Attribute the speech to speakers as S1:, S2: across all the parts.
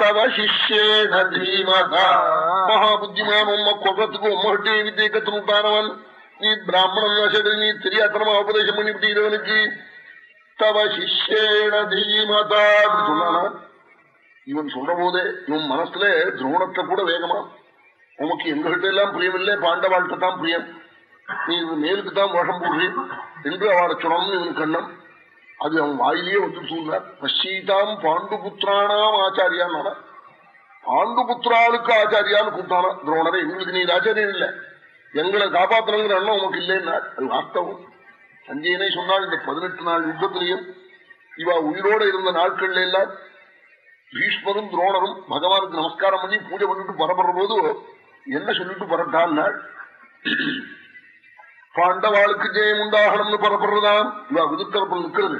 S1: தவ சிஷ்யேன தீமகா மகாபுத்திமான் உம்ம கொள்றதுக்கு உம்மகிட்டே வித்தியை கத்துனுட்டானவன் நீ பிராமணன் வசதி நீ தெரியாத்தனமா உபதேசம் பண்ணி விட்டீரவனுக்கு தவ சிஷ்யேன தீமதா சொன்னானா இவன் சொல்ற போதே இவன் மனசுல துரோணத்தை கூட வேகமா உமக்கு எங்ககிட்ட எல்லாம் பிரியமில்லை பாண்டவாழ்கிட்ட தான் பிரியம் நீ இது மேலுக்கு தான் வருஷம் போடுறேன் என்று அவளை சொல்லணும்னு இவன் கண்ணம் அது அவன் வாயிலேயே வந்து சொன்னார் பஷீதாம் பாண்டுபுத்திரானாம் ஆச்சாரியான் பாண்டுபுத்திராளுக்கு ஆச்சாரியான்னு கூப்பிட்டானா? துரோணரை எங்களுக்கு நீ ஆச்சாரியம் இல்லை. எங்களை காப்பாத்தணுங்கிற எண்ணம் உனக்கு இல்லைன்னா அது வாஸ்தவம். சஞ்சயனே சொன்னால் இந்த பதினெட்டு நாள் யுத்தத்திலையும் இவா உயிரோட இருந்த நாட்கள்ல எல்லாம் பீஷ்மரும் துரோணரும் பகவானுக்கு நமஸ்காரம் பண்ணி பூஜை பண்ணிட்டு புறப்படுற போது என்ன சொல்லிட்டு பரட்டான் பாண்டவாளுக்கு ஜெயம் உண்டாகணும்னு புறப்படுறதாம். இவா விதுத்தரப்பில் நிற்கிறது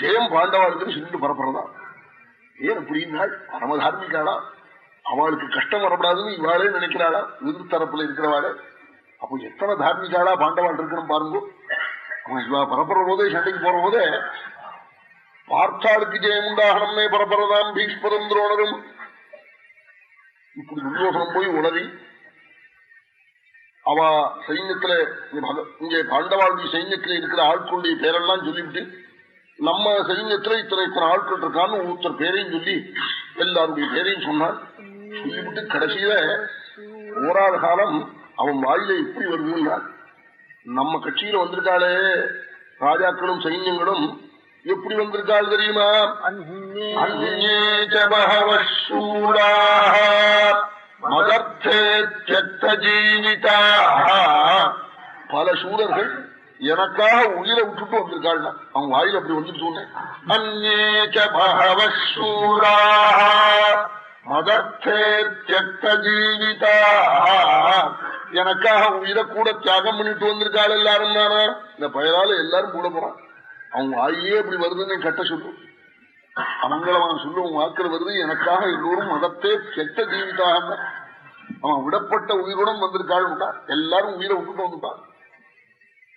S1: ஜெயம் பாண்டவாளுக்குன்னு சொல்லிட்டு புறப்படுறதாம் ஏன் அப்படின்னாள் பரம தார்மிகாளா அவளுக்கு கஷ்டம் வரப்படாதுன்னு இவாளே நினைக்கிறாளா? விது தரப்புல இருக்கிறவாளே? அப்போ எத்தனை தார்மிகாளா பாண்டவாள் இருக்கணும் பாருங்க. அவன் இவா பரப்புற போதே சண்டைக்கு போற போதே பார்த்தாளுக்கு ஜெயம் உண்டாகணும்னே பரப்புறதாம் பீஷ்மரும் துரோணரும். இப்படி துரியோசனம் போய் உணரி அவ சைன்யத்துல இங்கே பாண்டவாளுடைய சைன்யத்துல இருக்கிற ஆட்களுடைய பேரெல்லாம் சொல்லிவிட்டு நம்ம சைன்யத்துல இத்தனை இத்தனை ஆட்கள் இருக்கான்னு ஒருத்தர் பேரையும் சொல்லி எல்லாருடைய பேரையும் சொன்னான் சொல்லிவிட்டு கடைசியில ஓராத காலம் அவன் வாயில எப்படி வருதுன்னா நம்ம கட்சியில வந்திருக்காளே ராஜாக்களும் சைன்யங்களும் எப்படி வந்திருக்காள் தெரியுமா? ஜீவிதா. பல சூரர்கள் எனக்காக உயிரை விட்டுட்டு வந்திருக்காள் அவன் வாயில் அப்படி வந்துட்டு சொன்னேன். ஜீவிதா எனக்காக உயிரை கூட தியாகம் பண்ணிட்டு வந்திருக்காள் எல்லாரும் தானா. இந்த பயனால எல்லாரும் கூட போறான். அவங்க வாயே அப்படி வருதுன்னு கட்ட சொல்லும். அமங்கலமான சொல்லும் வாக்கில் வருது எனக்காக எல்லோரும் மதத்தே கெட்ட ஜீவிதாக அவன் விடப்பட்ட உயிருடன் வந்திருக்காள் எல்லாரும் உயிரை விட்டுட்டு வந்துட்டான்.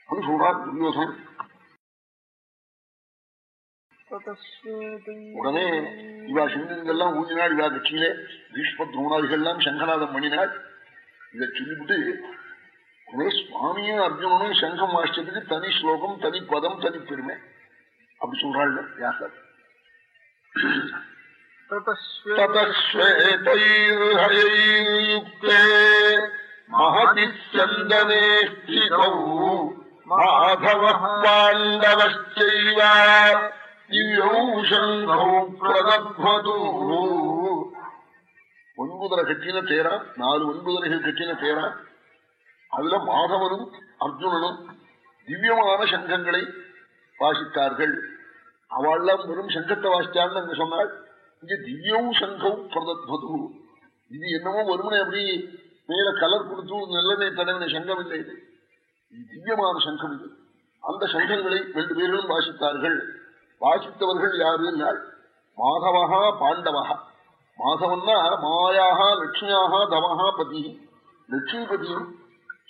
S1: சொல்றான் துரியோசன் உடனே இவா சிங்கங்கள்லாம் ஊதினாள் இவா கட்சியிலே பீஷ்ம துரோணாதிகள்லாம் சங்கநாதம் பண்ணினாள் இதை சொல்லிவிட்டு உடனே சுவாமியும் அர்ஜுனனும் சங்கம் வாசிச்சதுக்கு தனி ஸ்லோகம் தனி பதம் தனி பெருமை அப்படி சொல்றாள் வியாசர் ततश्वेतैर्हयैर्युक्ते महति மாதவ பாண்டவச்செய்வார் ஒன்பதரை கட்டின தேரா? நாலு ஒன்பதரைகள் கட்டின தேரா? அதுல மாதவனும் அர்ஜுனனும் திவ்யமான சங்கங்களை வாசித்தார்கள். அவெல்லாம் வெறும் சங்கத்தை வாசித்தான்னு அங்க சொன்னாள். இங்க திவ்யம் சங்கம் பிரதத்வது. இது என்னமோ வருமனை அப்படி மேல கலர் கொடுத்து நல்லெண்ணெய் தடவின சங்கம் இல்லை இது. திவ்யமான சங்கம் இது அந்த சங்கங்களை ரெண்டு பேர்களும் வாசித்தார்கள். வாசித்தவர்கள் யாரு மாதவகா பாண்டவகா மாதவன்னா மாயாகா லட்சுமியாக தவஹா பதி லட்சுமிபதியும்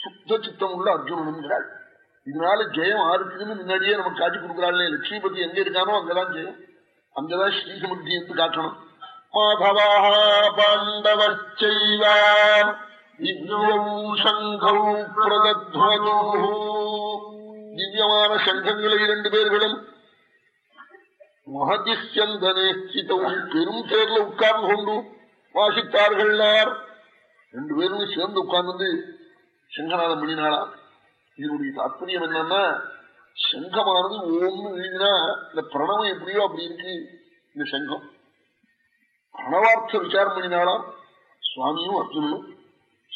S1: சுத்த சித்தம் உள்ள அர்ஜுனனுங்கிறாள் இதனால ஜெயம் ஆறுக்குன்னு முன்னாடியே நமக்கு காட்டி கொடுக்குறாள். லட்சுமிபதி எங்க இருக்கானோ அங்கதான் ஜெயம். அங்கதான் ஸ்ரீசமுத்தி என்று காட்டணும். மாதவா செய்வான் திவ்யமான சங்கங்களை இரண்டு பேர்களும் மகதிசந்தனே பெரும் தேர்ல உட்கார்ந்து கொண்டு வாசித்தார்கள் ரெண்டு பேரும் சேர்ந்து உட்கார்ந்து சங்கநாதம் பண்ணினாளா இதனுடைய தாற்பயம் என்னன்னா சங்கமானது ஓம்னு எழுதினா இந்த பிரணவம் எப்படியோ அப்படி இருக்கு இந்த சங்கம். பிரணவார்த்த விசாரம் பண்ணினாலாம் சுவாமியும் அர்ஜுனனும்.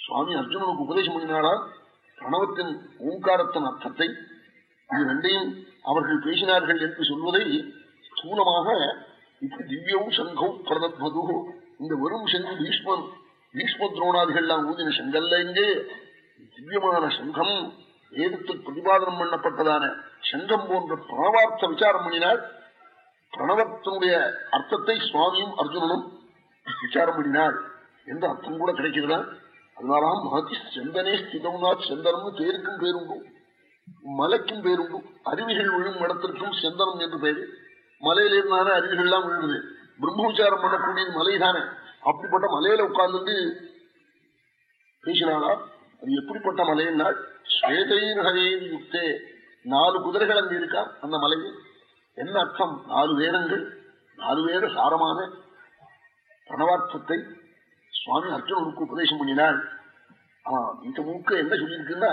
S1: சுவாமி அர்ஜுனனுக்கு உபதேசம் பண்ணினாரா? பிரணவத்தின் ஓங்காரத்தின் அர்த்தத்தை இது ரெண்டையும் அவர்கள் பேசினார்கள் என்று சொல்வதை ஸ்தூலமாக இப்போ திவ்யவும் சங்கம் பிரதத்மது இந்த வெறும் சங்கு பீஷ்மன் பீஷ்ம துரோணாதிகள்லாம் ஊதின சங்கல்ல இங்கே. திவ்யமான சங்கம் வேதத்தில் பிரதிபாதனம் பண்ணப்பட்டதான சங்கம் போன்ற பிரணவார்த்த விசாரம் பண்ணினார். பிரணவத்தினுடைய அர்த்தத்தை சுவாமியும் அர்ஜுனனும் விசாரம் பண்ணினார். எந்த அர்த்தம் கூட கிடைக்கிறதா? அதனாலாம் மகதி செந்தனே ஸ்திதம்னா செந்தனம்னு பேருக்கும் பேருண்டு மலைக்கும் பேருண்டு அருவிகள் விழும் இடத்திற்கும் செந்தனம் என்று பேரு மலையில இருந்தானே அருவிகள்லாம் விழுது பிரம்ம விசாரம் பண்ணக்கூடியது மலைதானே. அப்படிப்பட்ட மலையில உட்கார்ந்து பேசினாளா அது எப்படிப்பட்ட மலையினால் ஸ்வேதைர்ஹரேவி யுக்தே. நாலு குதிரைகள் அங்க இருக்கா அந்த மலையில்? என்ன அர்த்தம்? நாலு வேதங்கள் நாலு வேத சாரமான பிரணவார்த்தத்தை சுவாமி அர்ஜுனனுக்கு உபதேசம் பண்ணினாள் ஆஹ் இந்த மூக்க என்ன சொல்லியிருக்குன்னா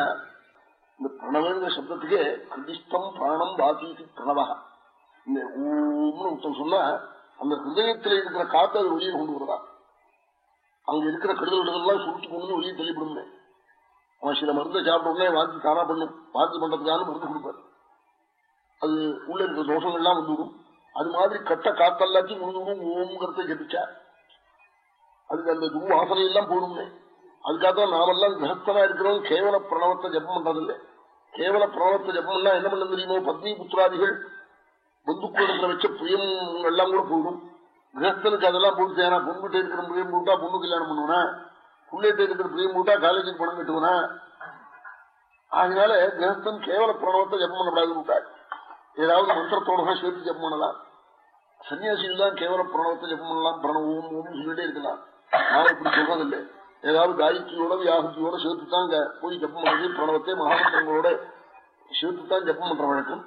S1: இந்த பிரணவங்கிற சப்தத்துக்கு கிருதிஸ்தம் பிராணம் வாக்கீதி பிரணவா. இந்த ஊம்னு ஒருத்தன் சொன்னா அந்த ஹிருதயத்துல இருக்கிற காத்து அது வெளியே கொண்டு வருதா? அங்க இருக்கிற கெடுதல் விடுதலாம் சுருட்டி கொண்டு வெளியே தள்ளிவிடுமே அவன் சில மருந்தை சாப்பிட்ட உடனே வாந்தி தானா பண்ணும் வாந்தி பண்றதுக்கான மருந்து கொடுப்பாரு. அது உள்ள இருக்கிற தோஷங்கள்லாம் வந்துவிடும். அது மாதிரி கட்ட காத்தெல்லாத்தையும் முழுதும் ஓம்ங்கிறத ஜபிச்சா அதுக்கு அந்த துரு வாசனை எல்லாம் போடுமே அதுக்காக நாமெல்லாம் கிரகஸ்தனா இருக்கிறவங்க கேவல பிரணவத்தை ஜபம் பண்றதில்லை. கேவல பிரணவத்தை ஜபம்னா என்ன பண்ண தெரியுமோ? பத்னி புத்திராதிகள் பந்துக்குள்ள வச்ச பிரியம் எல்லாம் கூட போயிடும் கிரகஸ்தனுக்கு அதெல்லாம் போட்டு ஏன்னா பொண்ணுகிட்ட இருக்கிற பிரியம் போட்டா பொண்ணு கல்யாணம் பண்ணுவனா? பிள்ளைகிட்ட இருக்கிற பிரியம் போட்டா காலேஜுக்கு பணம் கட்டுவனா? அதனால கிரகஸ்தன் கேவல பிரணவத்தை ஜபம் பண்ணக்கூடாது ஏதாவது மந்திரத்தோட சேர்த்து ஜபம் பண்ணலாம். சன்னியாசிகள் தான் கேவல பிரணவத்தை ஜபம் பண்ணலாம். பிரணவம் ஓம் சொல்லிட்டே இருக்கலாம். நான் இப்படி சொல்றதில்லை. ஏதாவது காயத்ரியோட வியாகத்தியோட சேர்த்து தான் போய் ஜப்பம் பண்றது. பிரணவத்தை மகாமந்திரங்களோட சேர்த்து தான் ஜப்பம் பண்ற வழக்கம்.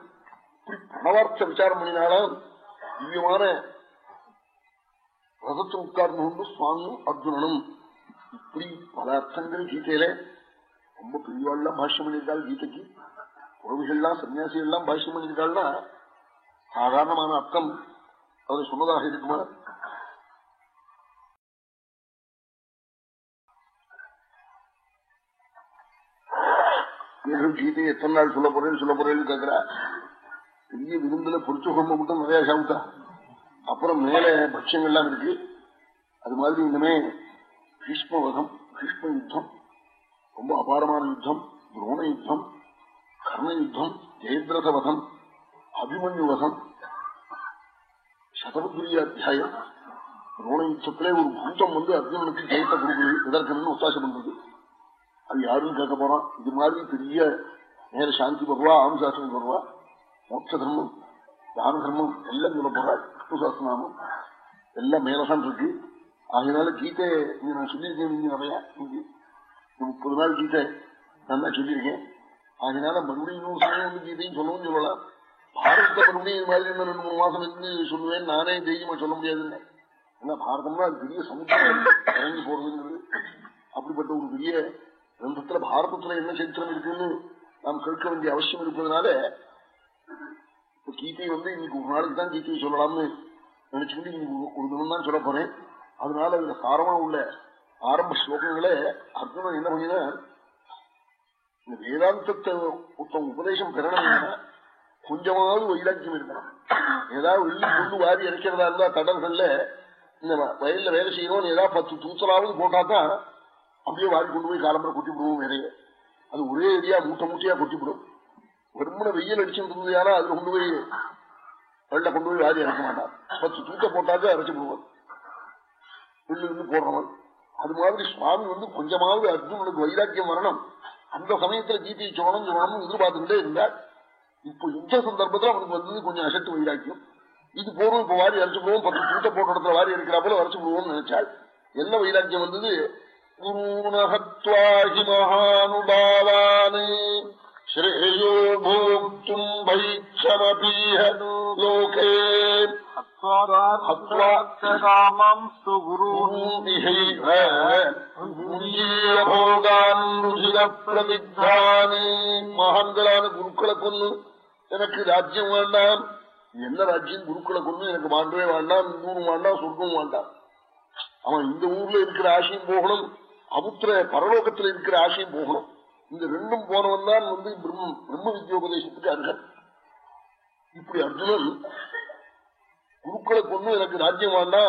S1: இப்படி பிரணவார்த்த விசாரம் பண்ணினாலும் திவ்யமான ரதத்தை உட்கார்ந்து கொண்டு சுவாமியும் அர்ஜுனனும் இப்படி பல அர்த்தங்கள் கீதையில ரொம்ப பெரியவாள்லாம் பாஷ்யம் பண்ணியிருக்காள் கீதைக்கு. புறவிகள்லாம் சன்னியாசிகள்லாம் பாஷ்யம் பண்ணியிருக்காள்னா சாதாரணமான அர்த்தம். அவர் சொன்னதாக இருக்குமா? மீண்டும் கீதையை எத்தனை நாள் சொல்ல போறேன்னு சொல்ல போறேன்னு கேட்கிறா பெரிய விருந்துல பொறிச்சு ஹோம மட்டும் நிறைய சாப்பிட்டா. அப்புறம் மேல பட்சங்கள்லாம் இருக்கு. அது மாதிரி இனிமே பீஷ்ம வதம் பீஷ்ம யுத்தம் ரொம்ப அபாரமான யுத்தம் துரோண யுத்தம் கர்ண யுத்தம் ஜெயத்ரத வதம் அபிமன்யு வதம் சதபுரிய அத்தியாயம். துரோண யுத்தத்திலே ஒரு பூத்தம் வந்து அர்ஜுனனுக்கு ஜெயத்தை கொடுக்குது. இதற்கன்னு ஒத்தாசம் பண்றது? அது யாரும் கேட்க போறான். இது மாதிரி பெரிய நேர சாந்தி வருவா ஆம்சாசனம் வருவா மோட்ச தர்மம் தான தர்மம் எல்லாம் சொல்ல போறா. விஷ்ணு எல்லாம் மேலதான் இருக்கு. அதனால கீதை நீ நான் சொல்லியிருக்கேன் நீங்க நிறைய. முப்பது நாள் கீதை நான் தான் சொல்லியிருக்கேன். அதனால மறுபடியும் இன்னொரு கீதையும் சொல்லவும் சொல்லலாம். பாரதத்தை மறுபடியும் இது மாதிரி இன்னும் ரெண்டு மூணு மாசம் இருந்து சொல்லுவேன். நானே தைரியமா சொல்ல முடியாதுன்னு ஏன்னா பாரதம்னா அது பெரிய சமுதாயம் இறங்கி போறதுங்கிறது அப்படிப்பட்ட ஒரு பெரிய கிரந்தத்துல பாரதத்துல என்ன சரித்திரம் இருக்குன்னு நாம் கேட்க வேண்டிய அவசியம் இருப்பதனால கீதை வந்து இன்னைக்கு ஒரு நாளைக்கு தான் கீதையை சொல்லலாம்னு நினைச்சுக்கிட்டு இன்னைக்கு ஒரு தினம் தான் சொல்ல போறேன். அதனால அதுல சாரமா உள்ள ஆரம்ப ஸ்லோகங்களே அர்ஜுனன் என்ன பண்ணினா இந்த வேதாந்தத்தை ஒருத்தன் உபதேசம் பெறணும்னா கொஞ்சமாவது வைராக்கியம் இருக்கணும். ஏதாவது வெள்ளி கொண்டு வாரி இறைக்கிறதா இருந்தா தடல்கள்ல இந்த வயல்ல வேலை செய்யணும்னு ஏதாவது பத்து தூத்தலாவது போட்டாதான் அப்படியே வாரி கொண்டு போய் காலம்பரை கொட்டி விடுவோம் நிறைய அது ஒரே ஏரியா மூட்டை மூட்டையா கொட்டிவிடும் வெறுமனை வெயில் அடிச்சுட்டு இருந்ததுனா அது கொண்டு போய் வெள்ள கொண்டு போய் வாரி இறக்க மாட்டான். பத்து தூக்க போட்டாச்சும் அரைச்சு விடுவார் வெள்ளிருந்து போடுறவன். அது மாதிரி சுவாமி வந்து கொஞ்சமாவது அர்ஜுனனுக்கு வைராக்கியம் வரணும். அந்த சமயத்துல கீதையை சொல்லணும் சொல்லணும்னு எதிர்பார்த்துக்கிட்டே இருந்தார். இப்ப யுத்த சந்தர்ப்பத்தில் அவனுக்கு வந்தது கொஞ்சம் அசட்டு வைராக்கியம். இது போறோம் இப்ப வாரி அரைச்சு போவோம் பத்து தூட்ட போட்ட இடத்துல வாரி இருக்கிறா போல அரைச்சு விடுவோம்னு நினைச்சாள் என்ன வைராக்கியம் வந்தது குருணஹத்வாஹி மகானுபாவான் ஸ்ரேயோ போக்தும் வைச்சமபீஹ லோகே காமம் சுகுருகான் ருஷிர பிரதித்தானி மகான்களான குருக்களை கொண்டு எனக்கு ராஜ்யம் வேண்டாம். என்ன ராஜ்யம்? குருக்களை கொண்டு எனக்கு மாண்டவே வேண்டாம். ஊரும் வேண்டாம் சொர்க்கம் வேண்டாம். அவன் இந்த ஊர்ல இருக்கிற ஆசையும் போகணும். அபுத்திர பரலோகத்தில் இருக்கிற ஆசையும் போகணும். இந்த ரெண்டும் போனவன் தான் வந்து பிரம்ம பிரம்ம வித்யோபதேசத்துக்கு அருகன் இப்படி அர்ஜுனன் குருக்களை கொண்டு எனக்கு ராஜ்யம் வேண்டா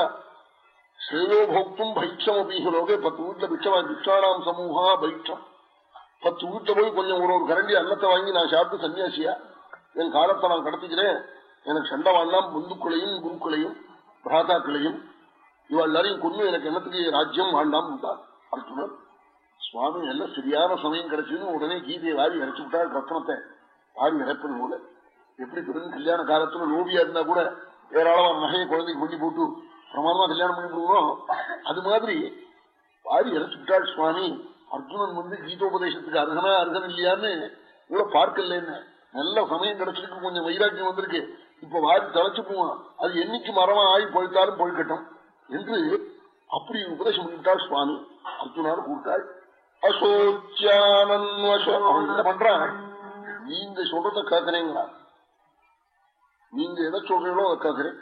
S1: ஸ்ரேயோபோக்தும் பைட்சம் அப்படிங்கிறோகே பத்து வீட்டுல பிக்ஷமா பிட்சானாம் சமூகா பைட்சம். பத்து வீட்டுல போய் கொஞ்சம் ஒரு ஒரு கரண்டி அன்னத்தை வாங்கி நான் சாப்பிட்டு சன்னியாசியா என் காலத்தை நான் கடத்திக்கிறேன். எனக்கு சண்டை வாழலாம் பந்துக்களையும் குருக்களையும் பிராதாக்களையும் இவள் எல்லாரையும் கொண்டு எனக்கு என்னத்துக்கு ராஜ்யம் வேண்டாம் அர்ஜுனன் சுவாமி நல்ல சரியான சமயம் கிடைச்சதுன்னு உடனே கீதையை வாரி இறைச்சு விட்டாள் ரத்னத்தை வாரி இறைப்பது போல. எப்படி பிறகு கல்யாண காலத்துல லோபியா இருந்தா கூட ஏராளமான நகையை குழந்தைக்கு பண்ணி போட்டு பிரமாதமா கல்யாணம் பண்ணி போடுவோம் அது மாதிரி வாரி இறச்சுட்டாள் சுவாமி. அர்ஜுனன் வந்து கீதோபதேசத்துக்கு அருகனா அருகன் இல்லையான்னு கூட பார்க்கலன்னு நல்ல சமயம் கிடைச்சிருக்கு கொஞ்சம் வைராக்கியம் வந்திருக்கு. இப்ப வாரி தலைச்சு போவான் அது என்னைக்கு மரமா ஆகி பழுத்தாலும் பழுக்கட்டும் என்று அப்படி உபதேசம் பண்ணிவிட்டாள் சுவாமி. அர்ஜுனார் கூப்பிட்டாள் அசோச்சியானன் என்ன பண்றான் நீங்க சொல்றத கேட்கறேங்களா நீங்க எதை சொல்றீங்களோ அதை கேட்கறேன்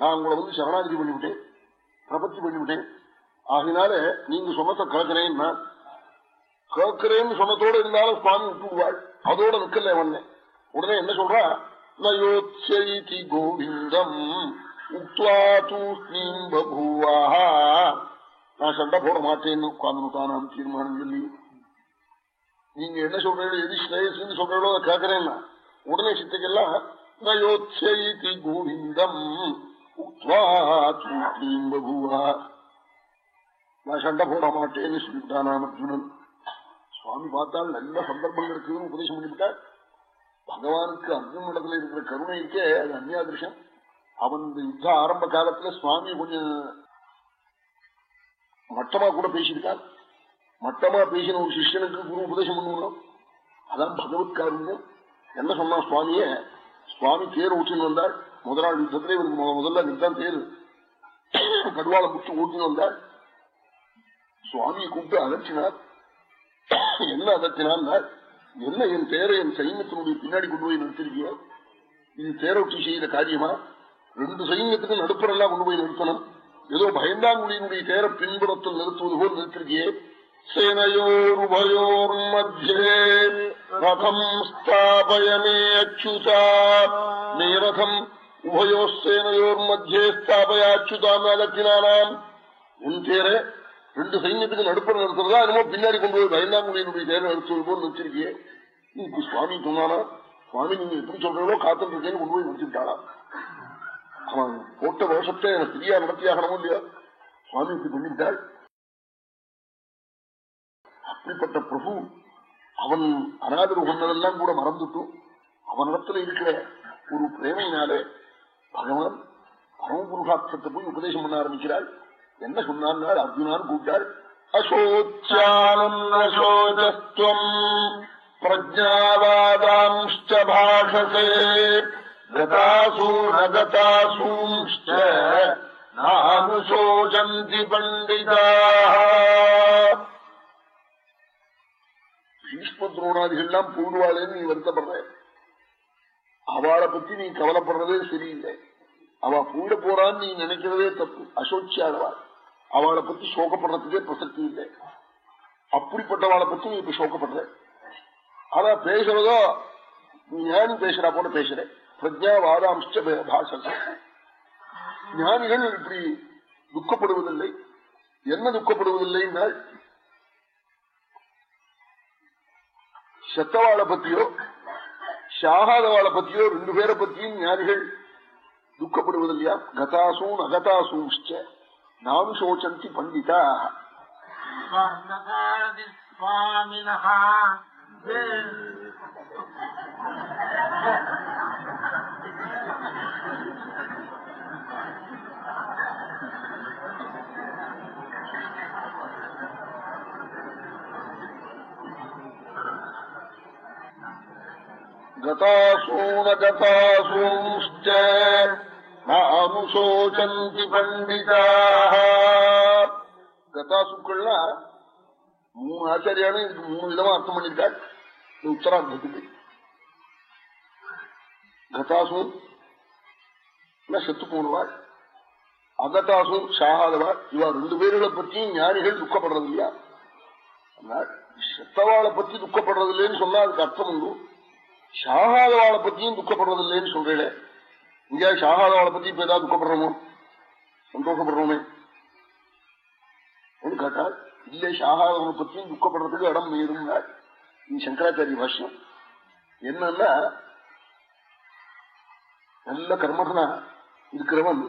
S1: நான் உங்களை வந்து சரணாகதி பண்ணிவிட்டேன் பிரபத்தி பண்ணிவிட்டேன். ஆகினால நீங்க சொன்னதை கேட்கிறேன்னா கேட்கிறேன்னு சொன்னதோட இருந்தாலும் சுவாமி விட்டுடுவாள் அதோட நிக்கல வந்தேன் உடனே என்ன சொல்றா? நயோத்யி கோவிந்தம் உக்வா தூஷ்ணீம் பபூவாஹா நான் சண்டை போட மாட்டேன்னு உட்கார்ந்துட்டானாம் தீர்மானம் சொல்லி. நீங்க என்ன சொல்றீங்களோ எது ஸ்ரேயஸ்ன்னு சொல்றீங்களோ அதை கேட்கறேன்னா உடனே சித்தக்கெல்லாம் நயோத்யி கோவிந்தம் நான் சண்டை போட மாட்டேன்னு சொல்லிவிட்டானாம் அர்ஜுனன் சுவாமி பார்த்தால் நல்ல சந்தர்ப்பங்கள் இருக்குன்னு உபதேசம் பண்ணிவிட்டார். பகவானுக்கு அர்ஜுன் இடத்துல இருக்கிற கருணைக்கே அது அந்நியாதிருஷம் அவன் இந்த யுத்த ஆரம்ப காலத்துல சுவாமி கொஞ்சம் மட்டமா கூட பேசியிருக்காள் மட்டமா பேசின ஒரு சிஷ்யனுக்கு குரு உபதேசம் பண்ணணும் அதான் பகவத் காருண்யம் என்ன சொன்னான் சுவாமிய? சுவாமி தேர் ஊற்றின்னு வந்தார். முதலாளி யுத்தத்திலே இவருக்கு முதல்ல நிறுத்தான் தேர். கடுவாளை முட்டு ஊற்றின்னு வந்தார். சுவாமியை கூப்பிட்டு அகற்றினார் என்ன அதத்தினால் என்ன என் தேரை என் சைன்யத்தினுடைய பின்னாடி கொண்டு போய் நிறுத்திருக்கிய இது தேரொட்டி செய்த காரியமா? ரெண்டு சைன்யத்துக்கு நடுப்புறெல்லாம் கொண்டு போய் நிறுத்தணும். ஏதோ பயந்தாங்குழியினுடைய தேர பின்புறத்தில் நிறுத்துவது போல் நிறுத்திருக்கியே. சேனையோருபயோர் மத்தியே ரதம் ஸ்தாபயமே அச்சுதா. மே ரதம் உபயோ சேனையோர் மத்தியே ஸ்தாபயாச்சுதாம் அலத்தினானாம் உன் தேரை ரெண்டு சைன்யத்துக்கு நடுப்புற நிறுத்துறதா என்னமோ பின்னாடி கொண்டு போய் பயந்தாங்குடியினுடைய தேரை நிறுத்துவது போல் நிறுத்திருக்கியே. நீ சுவாமி சொன்னானா சுவாமி நீங்க எப்படி சொல்றீங்களோ காத்துட்டு இருக்கேன்னு கொண்டு போய் நிறுத்திட்டாளா அவன் போட்ட ரோஷத்தை எனக்கு சரியா நடத்தியாகணும் இல்லையா? சுவாமிக்கு இப்படி அப்படிப்பட்ட பிரபு அவன் அனாதர் உகந்ததெல்லாம் கூட மறந்துட்டும். அவனிடத்துல இருக்கிற ஒரு பிரேமையினாலே பகவான் பரமபுருஷாட்சத்தை போய் உபதேசம் பண்ண ஆரம்பிக்கிறாள் என்ன சொன்னார் அர்ஜுனான் கூட்டாள் அசோச்சானம் அசோதஸ்துவம் பிரஜாவாதாம்ச்ச பாஷசே கதாசூ நகதாசூம்ச்ச நானுசோச்சந்தி பண்டிதா பீஷ்மத்ரோணாதிகள்லாம் போடுவாளேன்னு நீ வருத்தப்படுற? அவளை பத்தி நீ கவலைப்படுறதே சரியில்லை. அவ பூட போறான்னு நீ நினைக்கிறதே தப்பு. அசோச்சியாதவா அவளை பத்தி சோகப்படுறதுக்கே பிரசக்தி இல்லை. அப்படிப்பட்டவாளை பத்தி நீ இப்ப சோகப்படுற? ஆனா பேசுறதோ நீ ஏன்னு பேசுறா போல பேசுறேன் பிரஜா வாதாம்ச ஞானிகள் இப்படி துக்கப்படுவதில்லை. என்ன துக்கப்படுவதில்லை என்றால் செத்தவாளை பத்தியோ ஷாகாதவாளை பத்தியோ ரெண்டு பேரை பத்தியும் ஞானிகள் துக்கப்படுவதில்லையா? கதாசூன் அகதாசூஷ்ட நானு சோச்சந்தி பண்டிதா. गतासूनगतासूंश्च அனுசோச்சந்தி பண்டிதா கதாசுக்கள்லாம் மூணு ஆச்சாரியான இதுக்கு மூணு விதமா அர்த்தம் பண்ணிருக்காள் உத்தரார்த்தத்துக்கு கதாசு செத்து போனவாள் அகதாசு சாகாதவாள் இவா ரெண்டு பேர்களை பற்றியும் ஞானிகள் துக்கப்படுறது இல்லையா செத்தவாளை பத்தி துக்கப்படுறது இல்லைன்னு சொன்னா அதுக்கு அர்த்தம் உண்டு ஷாகாதவாளை பத்தியும் துக்கப்படுறது இல்லைன்னு சொல்றேன் இங்க ஷாகாதவாளை பத்தி இப்ப ஏதாவது துக்கப்படுறோமோ? சந்தோஷப்படுறோமே. கேட்டால் இல்ல ஷாகாதவனை பத்தியும் துக்கப்படுறதுக்கு இடம் இருந்தால் நீ சங்கராச்சாரிய பாஷ்யம் என்னன்னா நல்ல கர்மகனா இருக்கிறவன்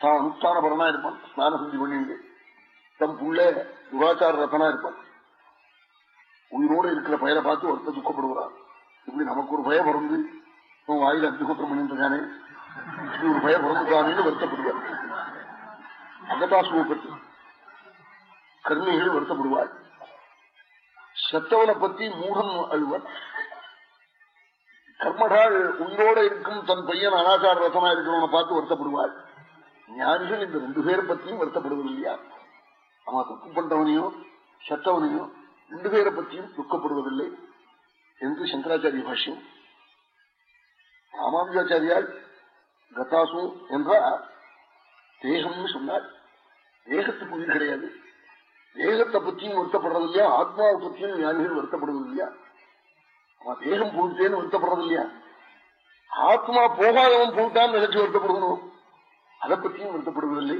S1: தான் அனுஷ்டானபரனா இருப்பான் ஸ்நான சந்தி பண்ணிட்டு தம் புள்ள துராச்சார ரத்தனா இருப்பான். உயிரோடு இருக்கிற பயரை பார்த்து ஒருத்த துக்கப்படுகிறார் இப்படி நமக்கு ஒரு பயம் பிறந்து உன் வாயில் அக்னிஹோத்திரம் பண்ணிட்டு இருக்கானே ஒரு பய பிறந்துட்டானேன்னு வருத்தப்படுவார். அகதாசுவை பற்றி கர்மிகள் வருத்தப்படுவார். செத்தவனை பத்தி மூடன் அழுவர். கர்மடாள் உயிரோட இருக்கும் தன் பையன் அனாச்சார ரசமா இருக்கிறவனை பார்த்து வருத்தப்படுவாள் ஞானிகள் இந்த ரெண்டு பேரை பத்தியும் வருத்தப்படுவது இல்லையா அவன் தப்பு பண்றவனையும் செத்தவனையும் ரெண்டு பேரை பற்றியும் துக்கப்படுவதில்லை என்று சங்கராச்சாரிய பாஷ்யம். ராமானுஜாச்சாரியால் கதாசு என்றால் தேகம்னு சொன்னார். தேகத்துக்கு உயிர் கிடையாது. தேகத்தை பற்றியும் வருத்தப்படுறது இல்லையா ஆத்மாவை பற்றியும் ஞானிகள் வருத்தப்படுவது இல்லையா அவன் தேகம் போயிட்டேன்னு வருத்தப்படுறது இல்லையா ஆத்மா போகாதவன் போயிட்டான்னு நினைச்சு வருத்தப்படணும் அதை பற்றியும் வருத்தப்படுவதில்லை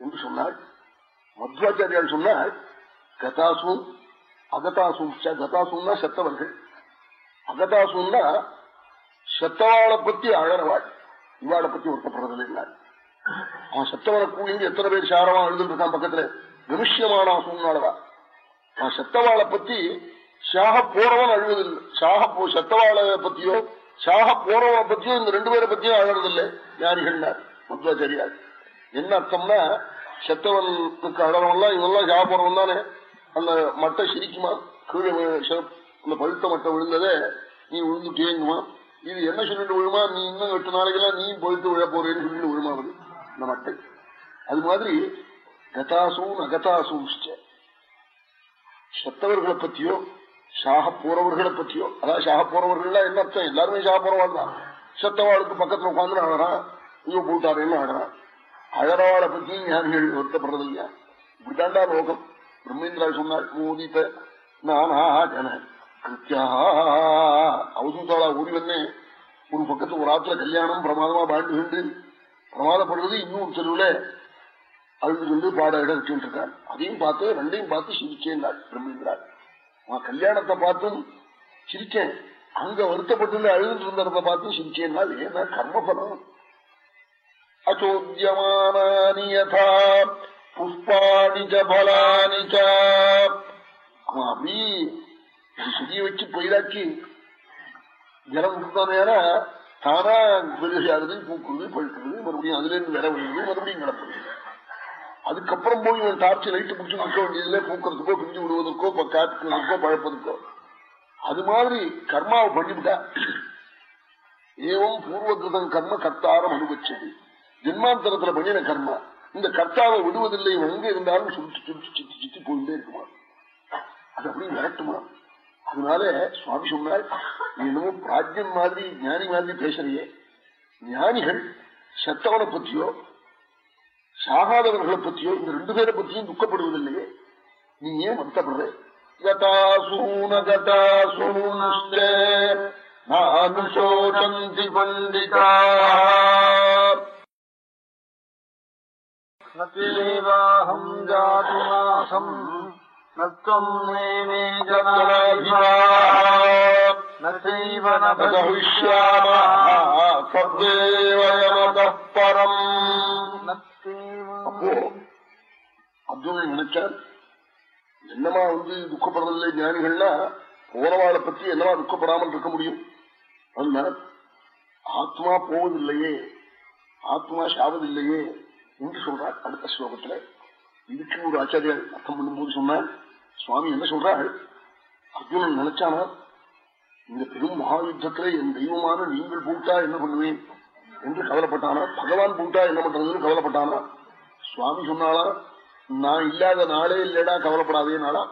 S1: என்று சொன்னார். மத்வாச்சாரியால் சொன்னார் கதாசும் அகதாசும் கதாசூன்னா செத்தவர்கள். அகதாசும்னா செத்தவாளை பத்தி அழறவாள். இவாளை பத்தி வருத்தப்படுறதில்லை அவன் செத்தவனை கூலிங்க எத்தனை பேர் சாரமா எழுதுட்டு இருக்கான் பக்கத்துல? கமிஷ்யமானா சூழ்நாளவா அவன் செத்தவாளை பத்தி சாக போறவன் அழுவதில்லை. சாக போ செத்தவாளை பத்தியோ சாக போறவனை பத்தியோ இந்த ரெண்டு பேரை பத்தியும் அழறதில்லை. ஞானிகள்னார் மத்வாச்சாரியார். என்ன அர்த்தம்னா செத்தவனுக்கு அழறவன்லாம் இவெல்லாம் சாக போறவன் தானே அந்த மட்டை சிரிக்குமா? கீழே அந்த பழுத்த மட்டை விழுந்ததே நீ விழுந்து தேங்குமா? இது என்ன சொல்லிட்டு விழுமா? நீ இன்னும் எட்டு நாளைக்கெல்லாம் நீ பழுத்து விழ போறேன்னு சொல்லிட்டு விழுமா அது இந்த மட்டை. அது மாதிரி கதாசும் அகதாசும் செத்தவர்களை பத்தியோ சாக போறவர்களை பத்தியோ அதாவது சாக போறவர்கள் என்ன அர்த்தம்? எல்லாருமே சாக போறவாள் தான். செத்தவாளுக்கு பக்கத்துல உட்காந்து அழறான் ஐயோ போட்டாருன்னு ஆடுறான் அழறவாளை பத்தி ஞானிகள் வருத்தப்படுறது இல்லையா இப்படித்தாண்டா லோகம். பிரம்மேந்திரா சொன்னாள் மோதித்த நானா ஜன அவசூத்தாளா ஓடி வந்தே ஒரு பக்கத்து ஒரு ஆத்துல கல்யாணம் பிரமாதமா பாண்டு கண்டு பிரமாதப்படுறது இன்னும் செலவுல அழுது கொண்டு பாட இடம் வச்சுட்டு இருக்காள் அதையும் பார்த்து ரெண்டையும் பார்த்து சிரிச்சேன் பிரம்மேந்திரா. நான் கல்யாணத்தை பார்த்தும் சிரிச்சேன். அங்க வருத்தப்பட்டு அழுதுட்டு இருந்ததை பார்த்து சிரிச்சேன் ஏன்னா கர்மபலம். அச்சோத்தியமான புஷ்பாணி பலானி அவன் அப்படி செடியை வச்சு பயிராக்கி ஜலம் நேரம் தானா பெருசாகுது பூக்குறது பழுக்கிறது மறுபடியும் அதுல இருந்து விர விழுது மறுபடியும் கிடப்புது அதுக்கப்புறம் போய் இவன் டார்ச்சு லைட்டு பிடிச்சி நிற்க வேண்டியதுல பூக்கிறதுக்கோ பிஞ்சு விடுவதற்கோ காத்துக்கிறதுக்கோ பழப்பதற்கோ. அது மாதிரி கர்மாவை பண்ணிவிட்டா. ஏவம் பூர்வகிருதம் கர்ம கர்த்தாரம் அனுபவிச்சது. ஜென்மாந்தரத்துல பண்ணின கர்மா. இந்த கர்த்தாவை விடுவதில்லை இவன் எங்க இருந்தாலும் சுருட்டி சுருட்டி சுத்தி சித்தி போயிட்டே இருக்குமா? அது அப்படி விரட்டுமா? அதனால சுவாமி சொன்னால் நீ என்னமோ பிராஜ்யம் மாதிரி ஞானி மாதிரி பேசுறியே. ஞானிகள் செத்தவனை பத்தியோ சாகாதவர்களை பத்தியோ இந்த ரெண்டு பேரை பற்றியும் துக்கப்படுவதில்லையே. நீ ஏன் வருத்தப்படுற? கதாசூனகதாசூனே கதாசூனே நானுசோச்சந்தி பண்டிதா.
S2: நேவாஹம் ஜாதுநாசம் நத்வம் நேமே நைவ
S1: பரம் அப்போ அர்ஜுனன் நினைச்சார் என்னமா வந்து துக்கப்படுறதில்லை ஞானிகள்னா போறவாளை பத்தி என்னவா துக்கப்படாமல் இருக்க முடியும்? ஆத்மா போவதில்லையே ஆத்மா சாவதில்லையே என்று சொல்றார் அடுத்த ஸ்லோகத்துல. இதுக்கு ஒரு ஆச்சாரியர் அர்த்தம் பண்ணும்போது சொன்னார் சுவாமி என்ன சொல்றாள் அர்ஜுனன் நினைச்சானா இந்த பெரும் மகாயுத்தத்துல என் தெய்வமான நீங்கள் பூட்டா என்ன பண்ணுவேன்? என்று கவலைப்பட்டானா? பகவான் பூட்டா என்ன பண்றதுன்னு கவலைப்பட்டானா? சுவாமி சொன்னாலா நான் இல்லாத நாளே இல்லடா கவலைப்படாதே நாளா.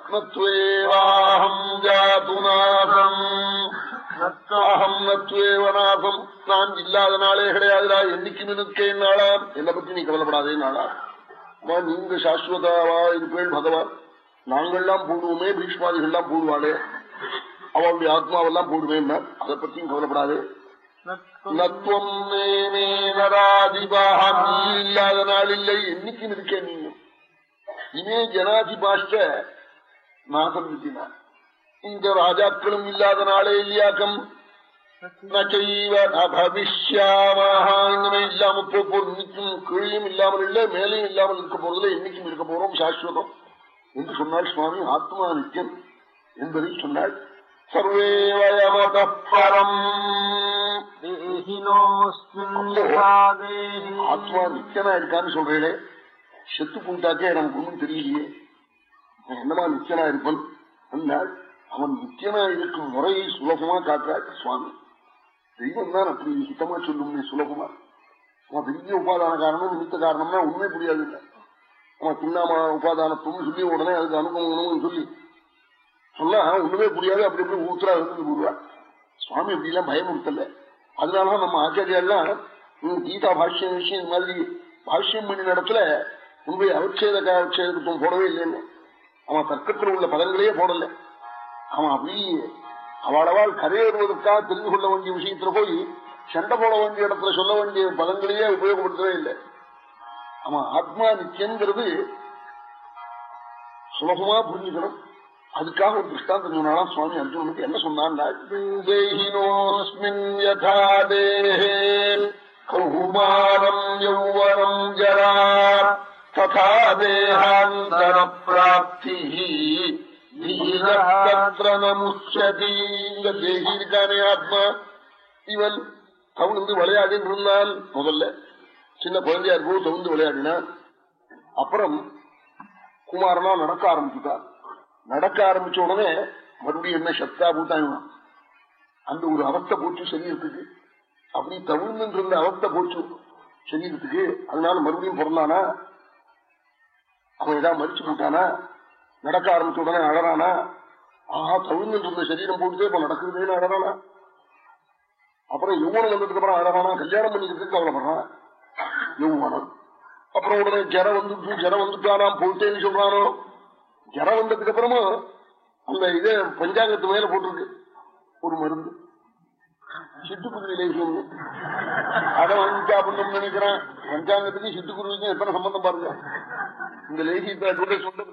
S1: அகம் ஜாதுநாசம் நான் இல்லாத நாளே கிடையாதுடா. என்னைக்கு நிற்கேன் நாளா என்னை பத்தி நீ கவலைப்படாதே நாளா அம்மா நீங்க சாஸ்வதாவா? இருப்பேன் பகவான். நாங்கள்லாம் போடுவோமே பீஷ்மாதிகள்லாம் போடுவாளே. அவளுடைய ஆத்மாவெல்லாம் போடுவேன் அதை பத்தியும் கவலைப்படாதே. இல்லாத நாள் இல்லை. என்னைக்கும் இருக்கேன் நீயும் இமே ஜனாதிபாஷ்ட நாசம் விட்டினார் இங்க ராஜாக்களும் இல்லாத நாளே இல்லையாக்கம். இன்னமே இல்லாம போப்போம் இன்னைக்கும் கீழையும் இல்லாமல் இல்லை மேலையும் இல்லாமல் இருக்க போறதுல என்னைக்கும் இருக்க போறோம் சாஸ்வதம். என்று சொன்னாள் சுவாமி ஆத்மா நித்தியம் என்பதை சொன்னாள்.
S2: சர்வேவயமதரம்
S1: ஆத்மா நித்தியனா இருக்கான்னு சொல்றேனே செத்து புண்டாக்கே எனக்கு ஒன்றும் தெரியலையே. என்னமா நித்தியனா இருப்பன் அந்தாள் அவன் நிச்சயனா இருக்கும் முறையை சுலபமா காட்டுறாரு சுவாமி. தெய்வம் தான் அப்படி சுத்தமா சொல்லும் சுலபமா. அவன் பெரிய உபாதான காரணம் நிமித்த காரணம்னா உண்மை புரியாது. இல்லை அவன் தின்னாமா உபாதானத்துவம் சொல்லி உடனே அதுக்கு அனுபவம் சொல்லி சொன்னா ஒண்ணுமே புரியாது அப்படி எப்படி ஊத்துறா இருந்து கூடுவா சுவாமி அப்படி எல்லாம் பயமுறுத்தல. அதனாலதான் நம்ம ஆச்சாரியெல்லாம் கீதா பாஷ்யம் விஷயம் இந்த மாதிரி பாஷ்யம் பண்ணி நடத்துல. உண்மை அவச்சேத அவச்சேதத்துவம் போடவே இல்லைன்னு. அவன் தர்க்கத்தில் உள்ள பதங்களையே போடல. அவன் அப்படி அவளவால் கரையேறுவதற்காக தெரிந்து கொள்ள வேண்டிய விஷயத்துல போய் சண்டை போட வேண்டிய இடத்துல சொல்ல வேண்டிய பதங்களையே உபயோகப்படுத்தவே இல்லை. அவன் ஆத்மா நித்தியங்கிறது சுலபமா புரிஞ்சுக்கணும். அதுக்காக ஒரு திருஷ்டாந்தம் சொன்னாலும் சுவாமி அர்ஜுனனுக்கு என்ன சொன்னான் யதா கௌமாரம் யௌவனம் ஜரா ததா தேகாந்தர பிராப்தி இருக்கானே ஆத்மா. இவன் தவிழ்ந்து விளையாடின்னு இருந்தான் முதல்ல சின்ன குழந்தையா இருக்கும் தவிழ்ந்து விளையாடினான் அப்புறம் குமாரனா நடக்க ஆரம்பிச்சுட்டான் நடக்க ஆரம்பிச்ச உடனே மறுபடியும் என்ன சத்தா போட்டாங்க அந்த ஒரு அவத்தை போச்சு சரீரத்துக்கு. அப்படி தவிழ்ந்து அவத்தை போச்சு சரீரத்துக்கு. அதனால மறுபடியும் பிறந்தானா? அவன் ஏதாவது மறிச்சு போட்டானா? நடக்க ஆரம்பிச்ச உடனே அழறானா? ஆஹா தவிழ்ந்து இருந்த சரீரம் போட்டுதே இப்ப நடக்குதுன்னு அழறானா? அப்புறம் யௌவனம் வந்ததுக்கு அப்புறம் அழகானா கல்யாணம் பண்ணிக்கிறதுக்கு கவலைப்படுறான். யௌவனம் அப்புறம் உடனே ஜர வந்துட்டு ஜர வந்துட்டானா போயிட்டேன்னு சொல்றானோ? ஜர வந்ததுக்கு அப்புறமா அந்த இது பஞ்சாங்கத்து மேல போட்டிருக்கு. ஒரு மருந்து. சிட்டுக்குருவிலேயும் அதை வாங்கி அப்படின்னு நினைக்கிறேன். பஞ்சாங்கத்துக்கு சிட்டுக்குருவிக்கும் எத்தனை சம்பந்தம் பாருங்க. இந்த லேசியத்தை சொல்ல